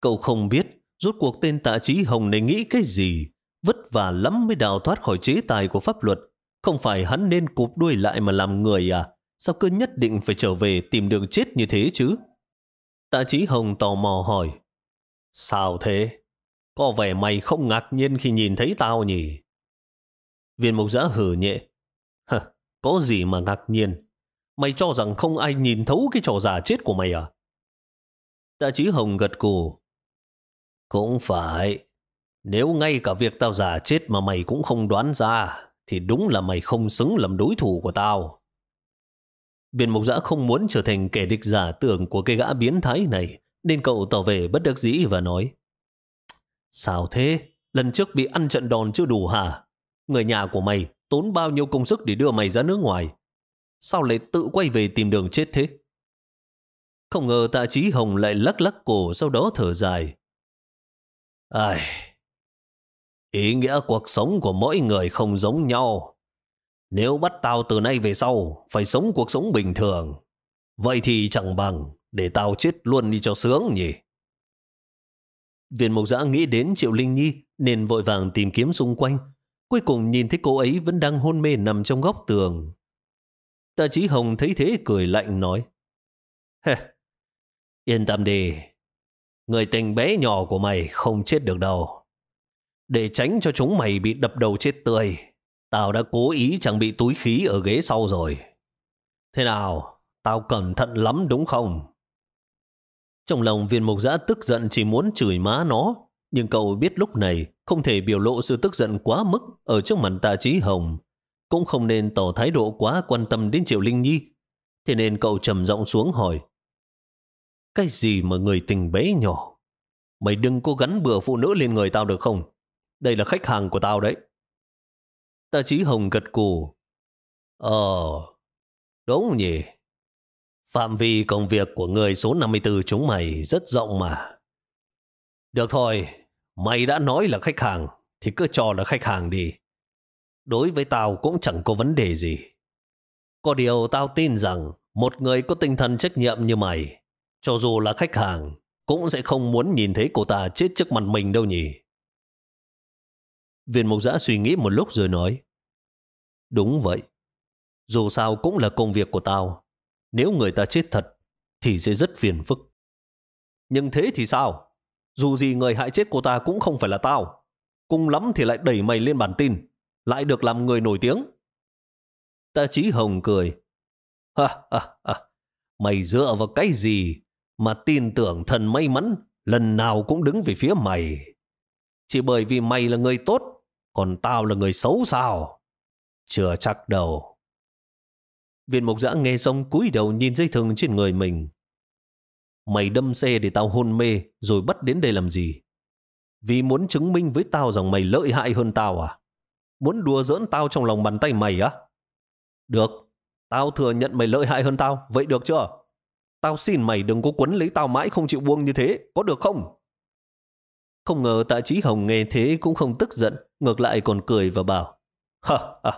Cậu không biết, rốt cuộc tên Tạ Chí Hồng này nghĩ cái gì. Vất vả lắm mới đào thoát khỏi chế tài của pháp luật. Không phải hắn nên cụp đuôi lại mà làm người à? Sao cứ nhất định phải trở về tìm đường chết như thế chứ? Tạ Chí Hồng tò mò hỏi. Sao thế? Có vẻ mày không ngạc nhiên khi nhìn thấy tao nhỉ? Viên mục giã hử nhẹ. Có gì mà ngạc nhiên? Mày cho rằng không ai nhìn thấu cái trò giả chết của mày à? Tạ Chí Hồng gật cù. Cũng phải. Nếu ngay cả việc tao giả chết mà mày cũng không đoán ra, thì đúng là mày không xứng làm đối thủ của tao. Viên mục giã không muốn trở thành kẻ địch giả tưởng của cái gã biến thái này, nên cậu tỏ vẻ bất đắc dĩ và nói Sao thế? Lần trước bị ăn trận đòn chưa đủ hả? Người nhà của mày tốn bao nhiêu công sức để đưa mày ra nước ngoài? Sao lại tự quay về tìm đường chết thế? Không ngờ tạ trí hồng lại lắc lắc cổ sau đó thở dài. Ai... Ý nghĩa cuộc sống của mỗi người không giống nhau. Nếu bắt tao từ nay về sau phải sống cuộc sống bình thường, vậy thì chẳng bằng để tao chết luôn đi cho sướng nhỉ. Viên mộc giã nghĩ đến Triệu Linh Nhi nên vội vàng tìm kiếm xung quanh. Cuối cùng nhìn thấy cô ấy vẫn đang hôn mê nằm trong góc tường. Tạ Chí Hồng thấy thế cười lạnh nói Hê, yên tâm đi. Người tình bé nhỏ của mày không chết được đâu. Để tránh cho chúng mày bị đập đầu chết tươi, tao đã cố ý chẳng bị túi khí ở ghế sau rồi. Thế nào, tao cẩn thận lắm đúng không? Trong lòng viên mục giã tức giận chỉ muốn chửi má nó, nhưng cậu biết lúc này không thể biểu lộ sự tức giận quá mức ở trước mặt tạ trí hồng. Cũng không nên tỏ thái độ quá quan tâm đến Triệu Linh Nhi. Thế nên cậu trầm giọng xuống hỏi. Cái gì mà người tình bé nhỏ? Mày đừng cố gắn bừa phụ nữ lên người tao được không? Đây là khách hàng của tao đấy. Tạ trí hồng gật cù. Ờ, đúng nhỉ. Phạm vi công việc của người số 54 chúng mày rất rộng mà. Được thôi, mày đã nói là khách hàng, thì cứ cho là khách hàng đi. Đối với tao cũng chẳng có vấn đề gì. Có điều tao tin rằng một người có tinh thần trách nhiệm như mày, cho dù là khách hàng, cũng sẽ không muốn nhìn thấy cô ta chết trước mặt mình đâu nhỉ. Viên mục giã suy nghĩ một lúc rồi nói, Đúng vậy, dù sao cũng là công việc của tao. Nếu người ta chết thật, thì sẽ rất phiền phức. Nhưng thế thì sao? Dù gì người hại chết cô ta cũng không phải là tao. Cùng lắm thì lại đẩy mày lên bản tin, lại được làm người nổi tiếng. Ta Chí Hồng cười. Ha, ha, ha. Mày dựa vào cái gì mà tin tưởng thần may mắn lần nào cũng đứng về phía mày? Chỉ bởi vì mày là người tốt, còn tao là người xấu sao? Chưa chắc đâu. Viên mục giã nghe xong cúi đầu nhìn dây thừng trên người mình. Mày đâm xe để tao hôn mê rồi bắt đến đây làm gì? Vì muốn chứng minh với tao rằng mày lợi hại hơn tao à? Muốn đùa giỡn tao trong lòng bàn tay mày á? Được, tao thừa nhận mày lợi hại hơn tao, vậy được chưa? Tao xin mày đừng có quấn lấy tao mãi không chịu buông như thế, có được không? Không ngờ tạ trí hồng nghe thế cũng không tức giận, ngược lại còn cười và bảo, ha ha,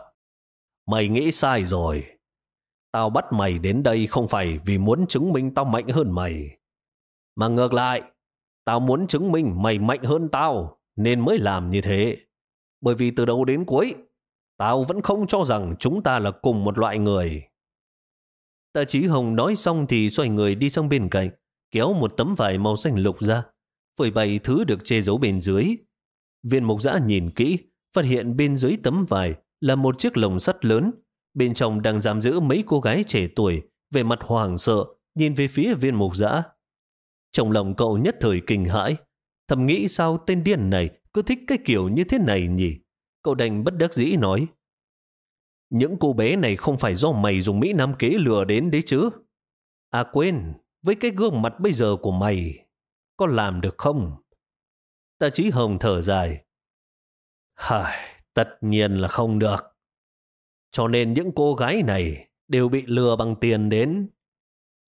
mày nghĩ sai rồi. Tao bắt mày đến đây không phải vì muốn chứng minh tao mạnh hơn mày. Mà ngược lại, tao muốn chứng minh mày mạnh hơn tao, nên mới làm như thế. Bởi vì từ đầu đến cuối, tao vẫn không cho rằng chúng ta là cùng một loại người. Tạ Chí Hồng nói xong thì xoay người đi sang bên cạnh, kéo một tấm vải màu xanh lục ra, phơi bày thứ được che giấu bên dưới. Viên mục giã nhìn kỹ, phát hiện bên dưới tấm vải là một chiếc lồng sắt lớn Bên trong đang giam giữ mấy cô gái trẻ tuổi, về mặt hoàng sợ, nhìn về phía viên mục giã. Trong lòng cậu nhất thời kinh hãi, thầm nghĩ sao tên điên này cứ thích cái kiểu như thế này nhỉ? Cậu đành bất đắc dĩ nói. Những cô bé này không phải do mày dùng Mỹ Nam kế lừa đến đấy chứ. À quên, với cái gương mặt bây giờ của mày, có làm được không? Tạ trí hồng thở dài. Hài, tất nhiên là không được. Cho nên những cô gái này đều bị lừa bằng tiền đến.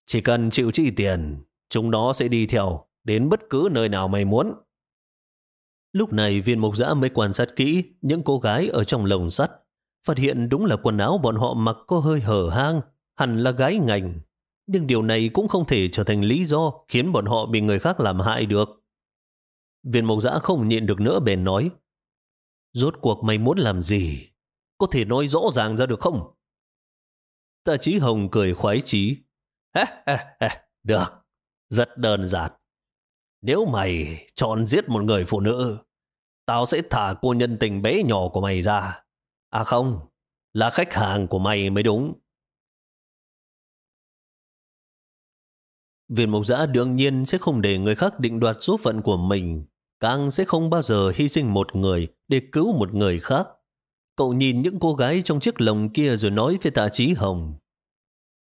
Chỉ cần chịu chi tiền, chúng nó sẽ đi theo đến bất cứ nơi nào mày muốn. Lúc này viên mục giã mới quan sát kỹ những cô gái ở trong lồng sắt. Phát hiện đúng là quần áo bọn họ mặc có hơi hở hang, hẳn là gái ngành. Nhưng điều này cũng không thể trở thành lý do khiến bọn họ bị người khác làm hại được. Viên mộc giã không nhịn được nữa bèn nói Rốt cuộc mày muốn làm gì? Có thể nói rõ ràng ra được không? Tạ trí Hồng cười khoái chí. Được, rất đơn giản. Nếu mày chọn giết một người phụ nữ, tao sẽ thả cô nhân tình bé nhỏ của mày ra. À không, là khách hàng của mày mới đúng. Viên mục giã đương nhiên sẽ không để người khác định đoạt số phận của mình, càng sẽ không bao giờ hy sinh một người để cứu một người khác. Cậu nhìn những cô gái trong chiếc lồng kia rồi nói với tạ trí hồng.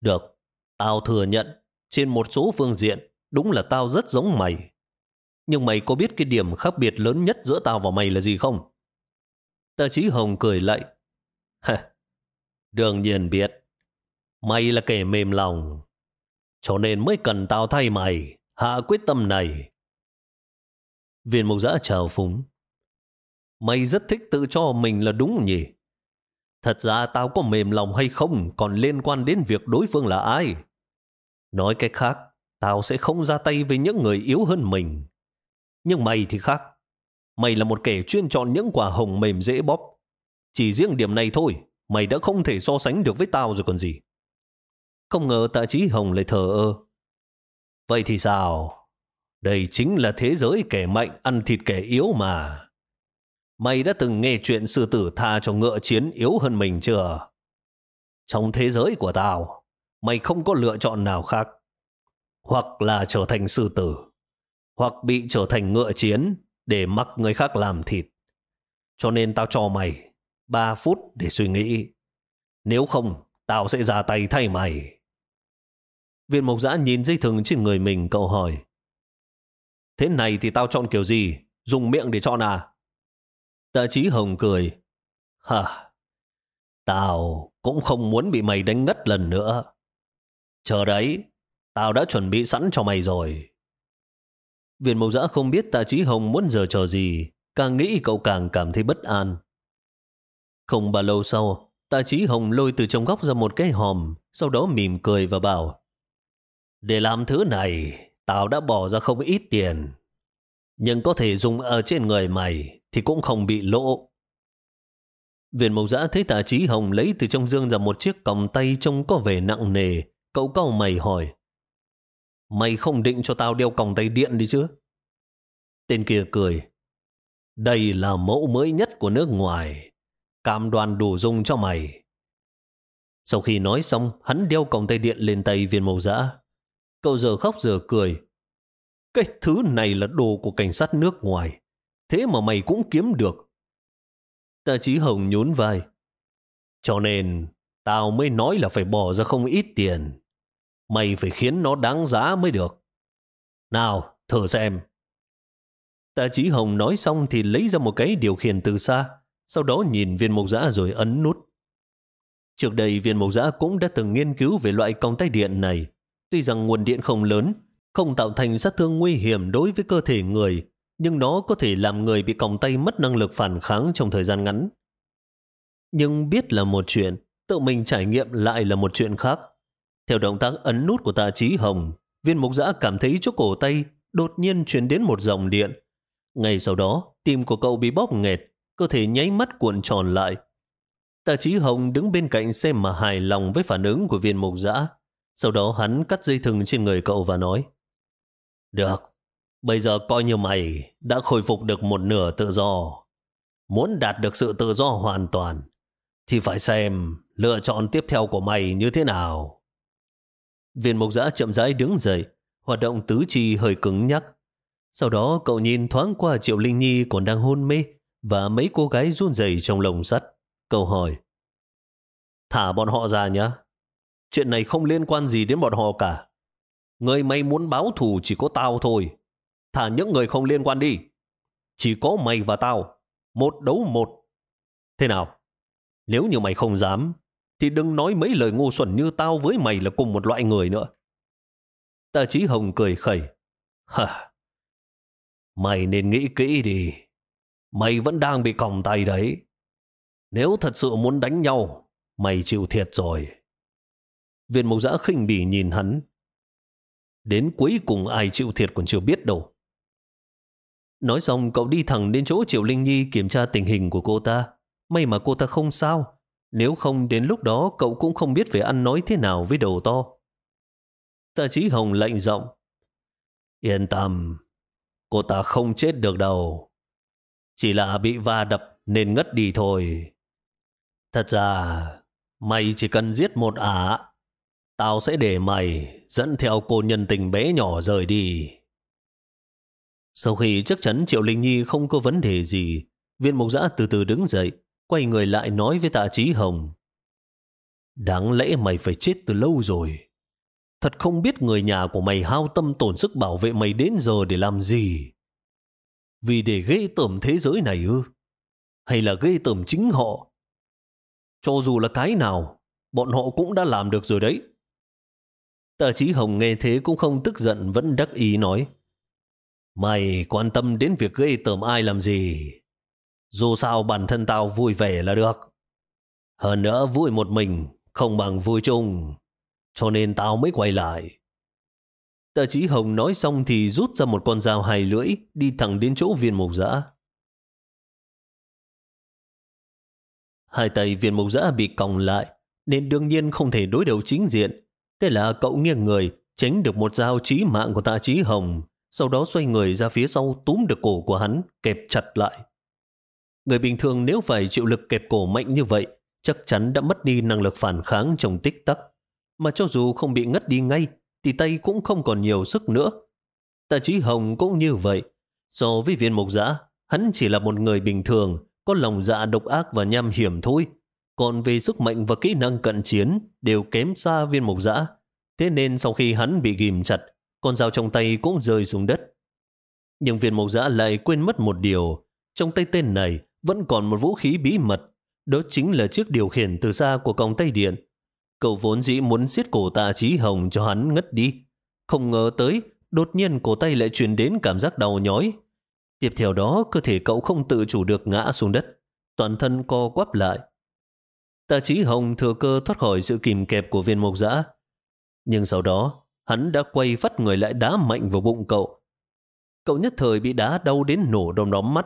Được, tao thừa nhận, trên một số phương diện, đúng là tao rất giống mày. Nhưng mày có biết cái điểm khác biệt lớn nhất giữa tao và mày là gì không? Tạ Chí hồng cười lạnh. Đương nhiên biết. Mày là kẻ mềm lòng. Cho nên mới cần tao thay mày, hạ quyết tâm này. Viên mục giã chào phúng. Mày rất thích tự cho mình là đúng nhỉ? Thật ra tao có mềm lòng hay không còn liên quan đến việc đối phương là ai. Nói cách khác, tao sẽ không ra tay với những người yếu hơn mình. Nhưng mày thì khác. Mày là một kẻ chuyên chọn những quả hồng mềm dễ bóp. Chỉ riêng điểm này thôi, mày đã không thể so sánh được với tao rồi còn gì. Không ngờ tạ trí hồng lại thờ ơ. Vậy thì sao? Đây chính là thế giới kẻ mạnh ăn thịt kẻ yếu mà. Mày đã từng nghe chuyện sư tử tha cho ngựa chiến yếu hơn mình chưa? Trong thế giới của tao, mày không có lựa chọn nào khác. Hoặc là trở thành sư tử, hoặc bị trở thành ngựa chiến để mặc người khác làm thịt. Cho nên tao cho mày 3 phút để suy nghĩ. Nếu không, tao sẽ ra tay thay mày. Viên mộc giã nhìn dây thừng trên người mình cậu hỏi. Thế này thì tao chọn kiểu gì? Dùng miệng để chọn à? Tạ trí hồng cười. Hả? Tao cũng không muốn bị mày đánh ngất lần nữa. Chờ đấy, tao đã chuẩn bị sẵn cho mày rồi. Viện mộc giã không biết tạ trí hồng muốn giờ chờ gì, càng nghĩ cậu càng cảm thấy bất an. Không bao lâu sau, tạ trí hồng lôi từ trong góc ra một cái hòm, sau đó mỉm cười và bảo Để làm thứ này, tao đã bỏ ra không ít tiền. Nhưng có thể dùng ở trên người mày thì cũng không bị lỗ. Viện mộc giã thấy tạ trí hồng lấy từ trong dương ra một chiếc còng tay trông có vẻ nặng nề. Cậu cau mày hỏi. Mày không định cho tao đeo còng tay điện đi chứ? Tên kia cười. Đây là mẫu mới nhất của nước ngoài. Cam đoan đủ dùng cho mày. Sau khi nói xong, hắn đeo còng tay điện lên tay viên màu dã. Cậu giờ khóc giờ cười. Cái thứ này là đồ của cảnh sát nước ngoài. Thế mà mày cũng kiếm được. Tạ Chí Hồng nhún vai. Cho nên, tao mới nói là phải bỏ ra không ít tiền. Mày phải khiến nó đáng giá mới được. Nào, thử xem. Tạ Chí Hồng nói xong thì lấy ra một cái điều khiển từ xa, sau đó nhìn viên mộc giã rồi ấn nút. Trước đây viên mộc giã cũng đã từng nghiên cứu về loại còng tay điện này. Tuy rằng nguồn điện không lớn, không tạo thành sát thương nguy hiểm đối với cơ thể người, nhưng nó có thể làm người bị còng tay mất năng lực phản kháng trong thời gian ngắn. Nhưng biết là một chuyện, tự mình trải nghiệm lại là một chuyện khác. Theo động tác ấn nút của tạ trí hồng, viên mục giã cảm thấy chỗ cổ tay đột nhiên truyền đến một dòng điện. Ngay sau đó, tim của cậu bị bóp nghẹt, cơ thể nháy mắt cuộn tròn lại. Tạ trí hồng đứng bên cạnh xem mà hài lòng với phản ứng của viên mục giã. Sau đó hắn cắt dây thừng trên người cậu và nói Được, Bây giờ coi như mày đã khôi phục được một nửa tự do. Muốn đạt được sự tự do hoàn toàn, thì phải xem lựa chọn tiếp theo của mày như thế nào. Viên mộc giã chậm rãi đứng dậy, hoạt động tứ chi hơi cứng nhắc. Sau đó cậu nhìn thoáng qua Triệu Linh Nhi còn đang hôn mê và mấy cô gái run rẩy trong lồng sắt. Cậu hỏi, thả bọn họ ra nhá. Chuyện này không liên quan gì đến bọn họ cả. Người mày muốn báo thù chỉ có tao thôi. Thả những người không liên quan đi. Chỉ có mày và tao. Một đấu một. Thế nào? Nếu như mày không dám, thì đừng nói mấy lời ngu xuẩn như tao với mày là cùng một loại người nữa. Tạ Chí Hồng cười khẩy. Hả? Mày nên nghĩ kỹ đi. Mày vẫn đang bị còng tay đấy. Nếu thật sự muốn đánh nhau, mày chịu thiệt rồi. Viên mộc giã khinh bỉ nhìn hắn. Đến cuối cùng ai chịu thiệt còn chưa biết đâu. Nói xong cậu đi thẳng đến chỗ Triệu Linh Nhi kiểm tra tình hình của cô ta. May mà cô ta không sao. Nếu không đến lúc đó cậu cũng không biết phải ăn nói thế nào với đầu to. Tạ Chí Hồng lạnh giọng. Yên tâm, cô ta không chết được đâu. Chỉ là bị va đập nên ngất đi thôi. Thật ra, mày chỉ cần giết một ả, tao sẽ để mày dẫn theo cô nhân tình bé nhỏ rời đi. Sau khi chắc chắn Triệu Linh Nhi không có vấn đề gì, viên mục giã từ từ đứng dậy, quay người lại nói với tạ trí hồng. Đáng lẽ mày phải chết từ lâu rồi. Thật không biết người nhà của mày hao tâm tổn sức bảo vệ mày đến giờ để làm gì. Vì để ghê tởm thế giới này ư? Hay là ghê tởm chính họ? Cho dù là cái nào, bọn họ cũng đã làm được rồi đấy. Tạ Chí Hồng nghe thế cũng không tức giận vẫn đắc ý nói. Mày quan tâm đến việc gây tởm ai làm gì? Dù sao bản thân tao vui vẻ là được. Hơn nữa vui một mình, không bằng vui chung. Cho nên tao mới quay lại. Tạ Chí Hồng nói xong thì rút ra một con dao hai lưỡi, đi thẳng đến chỗ viên mục giã. Hai tay viên mục giã bị còng lại, nên đương nhiên không thể đối đầu chính diện. Thế là cậu nghiêng người, tránh được một dao chí mạng của tạ Chí Hồng, sau đó xoay người ra phía sau túm được cổ của hắn, kẹp chặt lại. Người bình thường nếu phải chịu lực kẹp cổ mạnh như vậy chắc chắn đã mất đi năng lực phản kháng trong tích tắc. Mà cho dù không bị ngất đi ngay, thì tay cũng không còn nhiều sức nữa. Tạ Chí Hồng cũng như vậy. So với viên mục giã, hắn chỉ là một người bình thường, có lòng dạ độc ác và nham hiểm thôi. Còn về sức mạnh và kỹ năng cận chiến đều kém xa viên mục giã. Thế nên sau khi hắn bị ghim chặt, con dao trong tay cũng rơi xuống đất. Nhưng viên mục giã lại quên mất một điều. Trong tay tên này vẫn còn một vũ khí bí mật đó chính là chiếc điều khiển từ xa của còng tay điện. Cậu vốn dĩ muốn giết cổ tạ trí hồng cho hắn ngất đi. Không ngờ tới, đột nhiên cổ tay lại truyền đến cảm giác đau nhói. Tiếp theo đó, cơ thể cậu không tự chủ được ngã xuống đất. Toàn thân co quắp lại. Tạ trí hồng thừa cơ thoát khỏi sự kìm kẹp của viên mộc dã Nhưng sau đó, hắn đã quay phát người lại đá mạnh vào bụng cậu. Cậu nhất thời bị đá đau đến nổ đom đóm mắt.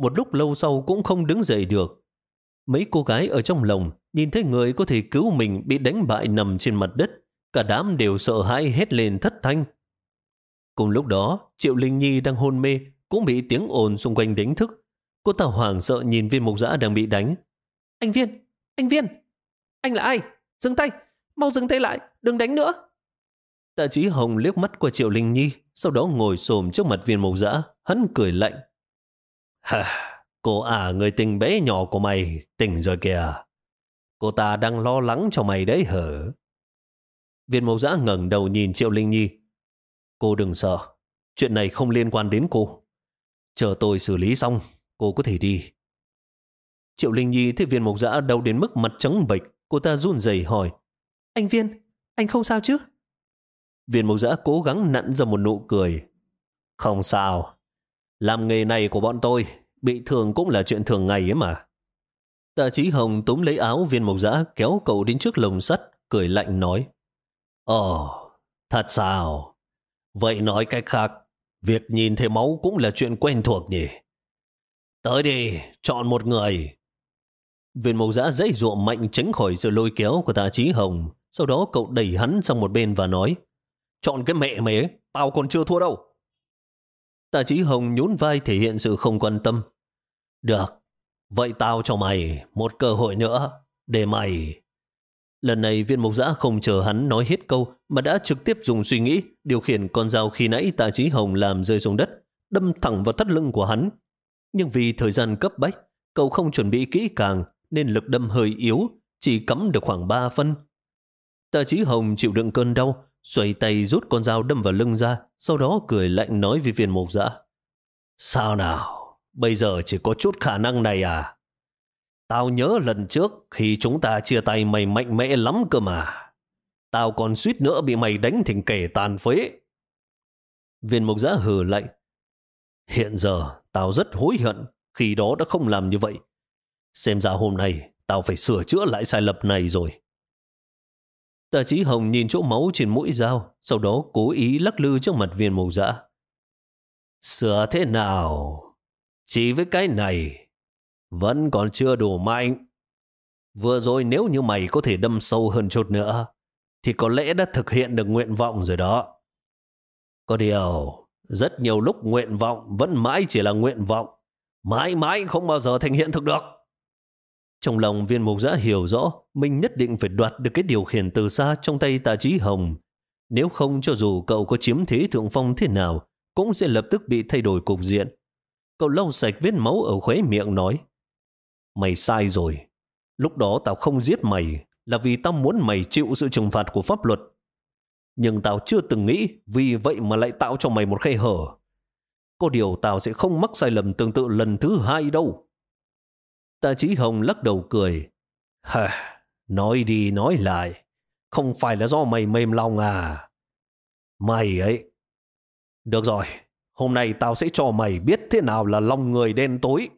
Một lúc lâu sau cũng không đứng dậy được. Mấy cô gái ở trong lồng nhìn thấy người có thể cứu mình bị đánh bại nằm trên mặt đất. Cả đám đều sợ hãi hét lên thất thanh. Cùng lúc đó, Triệu Linh Nhi đang hôn mê cũng bị tiếng ồn xung quanh đánh thức. Cô ta hoảng sợ nhìn viên mục giã đang bị đánh. Anh Viên! Anh Viên! Anh là ai? Dừng tay! Mau dừng tay lại! Đừng đánh nữa! Tạ trí Hồng liếc mắt qua Triệu Linh Nhi, sau đó ngồi xồm trước mặt viên mục giã. Hắn cười lạnh hả Cô à người tình bé nhỏ của mày tỉnh rồi kìa. Cô ta đang lo lắng cho mày đấy hở. Viên mẫu giã ngẩng đầu nhìn Triệu Linh Nhi. Cô đừng sợ. Chuyện này không liên quan đến cô. Chờ tôi xử lý xong, cô có thể đi. Triệu Linh Nhi thấy viên mộc giã đau đến mức mặt trắng bệch. Cô ta run rẩy hỏi. Anh Viên, anh không sao chứ? Viên mộc giã cố gắng nặn ra một nụ cười. Không sao. Làm nghề này của bọn tôi Bị thương cũng là chuyện thường ngày ấy mà. Tạ Chí Hồng túm lấy áo viên mộc giã kéo cậu đến trước lồng sắt, cười lạnh nói. Ồ, thật sao? Vậy nói cách khác, việc nhìn thấy máu cũng là chuyện quen thuộc nhỉ? Tới đi, chọn một người. Viên mộc giã dãy ruộng mạnh tránh khỏi sự lôi kéo của tạ Chí Hồng. Sau đó cậu đẩy hắn sang một bên và nói Chọn cái mẹ mày ấy, tao còn chưa thua đâu. Tạ Chí Hồng nhún vai thể hiện sự không quan tâm. Được, vậy tao cho mày một cơ hội nữa, để mày... Lần này viên mục giã không chờ hắn nói hết câu mà đã trực tiếp dùng suy nghĩ điều khiển con dao khi nãy tạ Chí hồng làm rơi xuống đất, đâm thẳng vào thắt lưng của hắn. Nhưng vì thời gian cấp bách, cậu không chuẩn bị kỹ càng nên lực đâm hơi yếu, chỉ cắm được khoảng 3 phân. Tạ Chí hồng chịu đựng cơn đau, xoay tay rút con dao đâm vào lưng ra, sau đó cười lạnh nói với viên mục Dã: Sao nào, bây giờ chỉ có chút khả năng này à? Tao nhớ lần trước khi chúng ta chia tay mày mạnh mẽ lắm cơ mà. Tao còn suýt nữa bị mày đánh thành kẻ tàn phế. Viên mục giã hừ lạnh. Hiện giờ tao rất hối hận khi đó đã không làm như vậy. Xem ra hôm nay tao phải sửa chữa lại sai lầm này rồi. Tạ Chí Hồng nhìn chỗ máu trên mũi dao, sau đó cố ý lắc lư trước mặt viên mộc dã. Sửa thế nào? Chỉ với cái này, vẫn còn chưa đủ mạnh. Vừa rồi nếu như mày có thể đâm sâu hơn chút nữa, thì có lẽ đã thực hiện được nguyện vọng rồi đó. Có điều, rất nhiều lúc nguyện vọng vẫn mãi chỉ là nguyện vọng, mãi mãi không bao giờ thành hiện thực được. Trong lòng viên mục giã hiểu rõ mình nhất định phải đoạt được cái điều khiển từ xa trong tay tà trí hồng. Nếu không cho dù cậu có chiếm thế thượng phong thế nào, cũng sẽ lập tức bị thay đổi cục diện. Cậu lau sạch vết máu ở khóe miệng nói. Mày sai rồi. Lúc đó tao không giết mày là vì tao muốn mày chịu sự trừng phạt của pháp luật. Nhưng tao chưa từng nghĩ vì vậy mà lại tạo cho mày một khe hở. Có điều tao sẽ không mắc sai lầm tương tự lần thứ hai đâu. Tạ Chí Hồng lắc đầu cười. Hả, nói đi nói lại. Không phải là do mày mềm lòng à? Mày ấy. Được rồi, hôm nay tao sẽ cho mày biết thế nào là lòng người đen tối.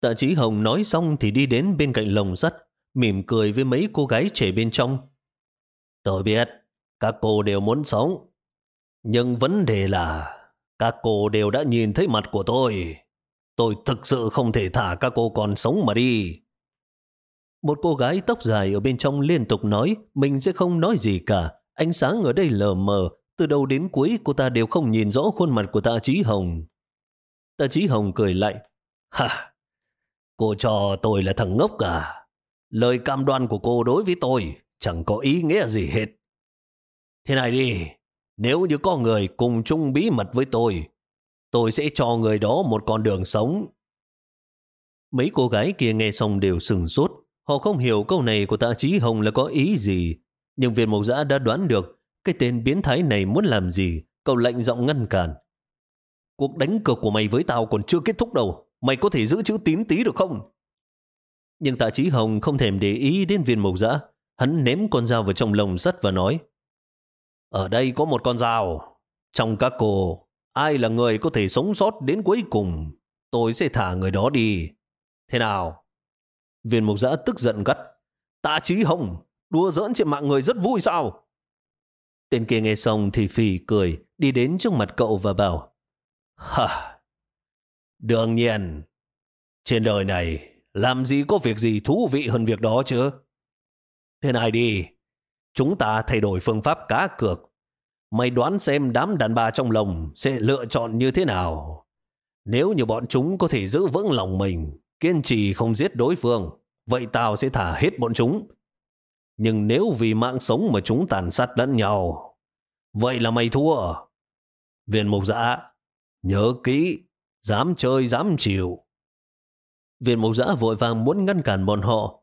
Tạ Chí Hồng nói xong thì đi đến bên cạnh lồng sắt, mỉm cười với mấy cô gái trẻ bên trong. Tôi biết, các cô đều muốn sống. Nhưng vấn đề là các cô đều đã nhìn thấy mặt của tôi. Tôi thực sự không thể thả các cô còn sống mà đi. Một cô gái tóc dài ở bên trong liên tục nói mình sẽ không nói gì cả. Ánh sáng ở đây lờ mờ. Từ đầu đến cuối cô ta đều không nhìn rõ khuôn mặt của tạ Chí Hồng. Tạ Chí Hồng cười lại. Hả? Cô cho tôi là thằng ngốc à? Lời cam đoan của cô đối với tôi chẳng có ý nghĩa gì hết. Thế này đi, nếu như có người cùng chung bí mật với tôi, tôi sẽ cho người đó một con đường sống. Mấy cô gái kia nghe xong đều sừng sốt. Họ không hiểu câu này của tạ trí hồng là có ý gì. Nhưng viên mộc giã đã đoán được cái tên biến thái này muốn làm gì. Cậu lạnh giọng ngăn cản. Cuộc đánh cược của mày với tao còn chưa kết thúc đâu. Mày có thể giữ chữ tín tí được không? Nhưng tạ trí hồng không thèm để ý đến viên mộc giã. Hắn ném con dao vào trong lồng sắt và nói Ở đây có một con dao. Trong các cô, ai là người có thể sống sót đến cuối cùng, tôi sẽ thả người đó đi. Thế nào? Viên mục giã tức giận gắt. Tạ trí hồng, đua giỡn trên mạng người rất vui sao? Tên kia nghe xong thì phì cười, đi đến trước mặt cậu và bảo Hả? Đương nhiên, trên đời này làm gì có việc gì thú vị hơn việc đó chứ? Thế này đi, chúng ta thay đổi phương pháp cá cược. Mày đoán xem đám đàn bà trong lòng sẽ lựa chọn như thế nào? Nếu như bọn chúng có thể giữ vững lòng mình, kiên trì không giết đối phương, vậy tao sẽ thả hết bọn chúng. Nhưng nếu vì mạng sống mà chúng tàn sát lẫn nhau, vậy là mày thua. Viên mục giã, nhớ kỹ, dám chơi dám chịu. Viên mục giã vội vàng muốn ngăn cản bọn họ.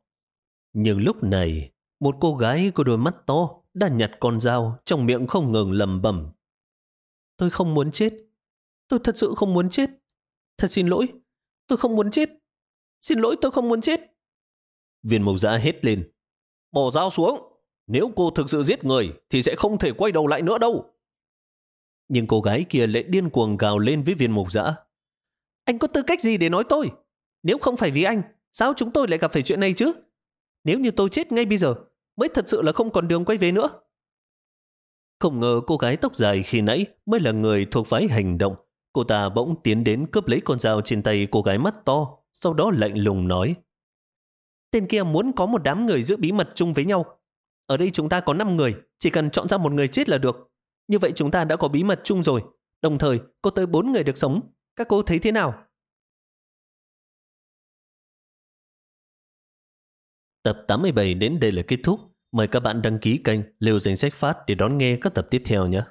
Nhưng lúc này, một cô gái có đôi mắt to đã nhặt con dao trong miệng không ngừng lầm bẩm. Tôi không muốn chết. Tôi thật sự không muốn chết. Thật xin lỗi. Tôi không muốn chết. Xin lỗi tôi không muốn chết. Viên mộc giã hết lên. Bỏ dao xuống. Nếu cô thực sự giết người thì sẽ không thể quay đầu lại nữa đâu. Nhưng cô gái kia lại điên cuồng gào lên với viên mộc giã. Anh có tư cách gì để nói tôi? Nếu không phải vì anh, sao chúng tôi lại gặp phải chuyện này chứ? Nếu như tôi chết ngay bây giờ, mới thật sự là không còn đường quay về nữa. Không ngờ cô gái tóc dài khi nãy mới là người thuộc phái hành động. Cô ta bỗng tiến đến cướp lấy con dao trên tay cô gái mắt to, sau đó lạnh lùng nói. Tên kia muốn có một đám người giữ bí mật chung với nhau. Ở đây chúng ta có 5 người, chỉ cần chọn ra một người chết là được. Như vậy chúng ta đã có bí mật chung rồi. Đồng thời, có tới 4 người được sống. Các cô thấy thế nào? Tập 87 đến đây là kết thúc. Mời các bạn đăng ký kênh Liều Danh Sách Phát để đón nghe các tập tiếp theo nhé.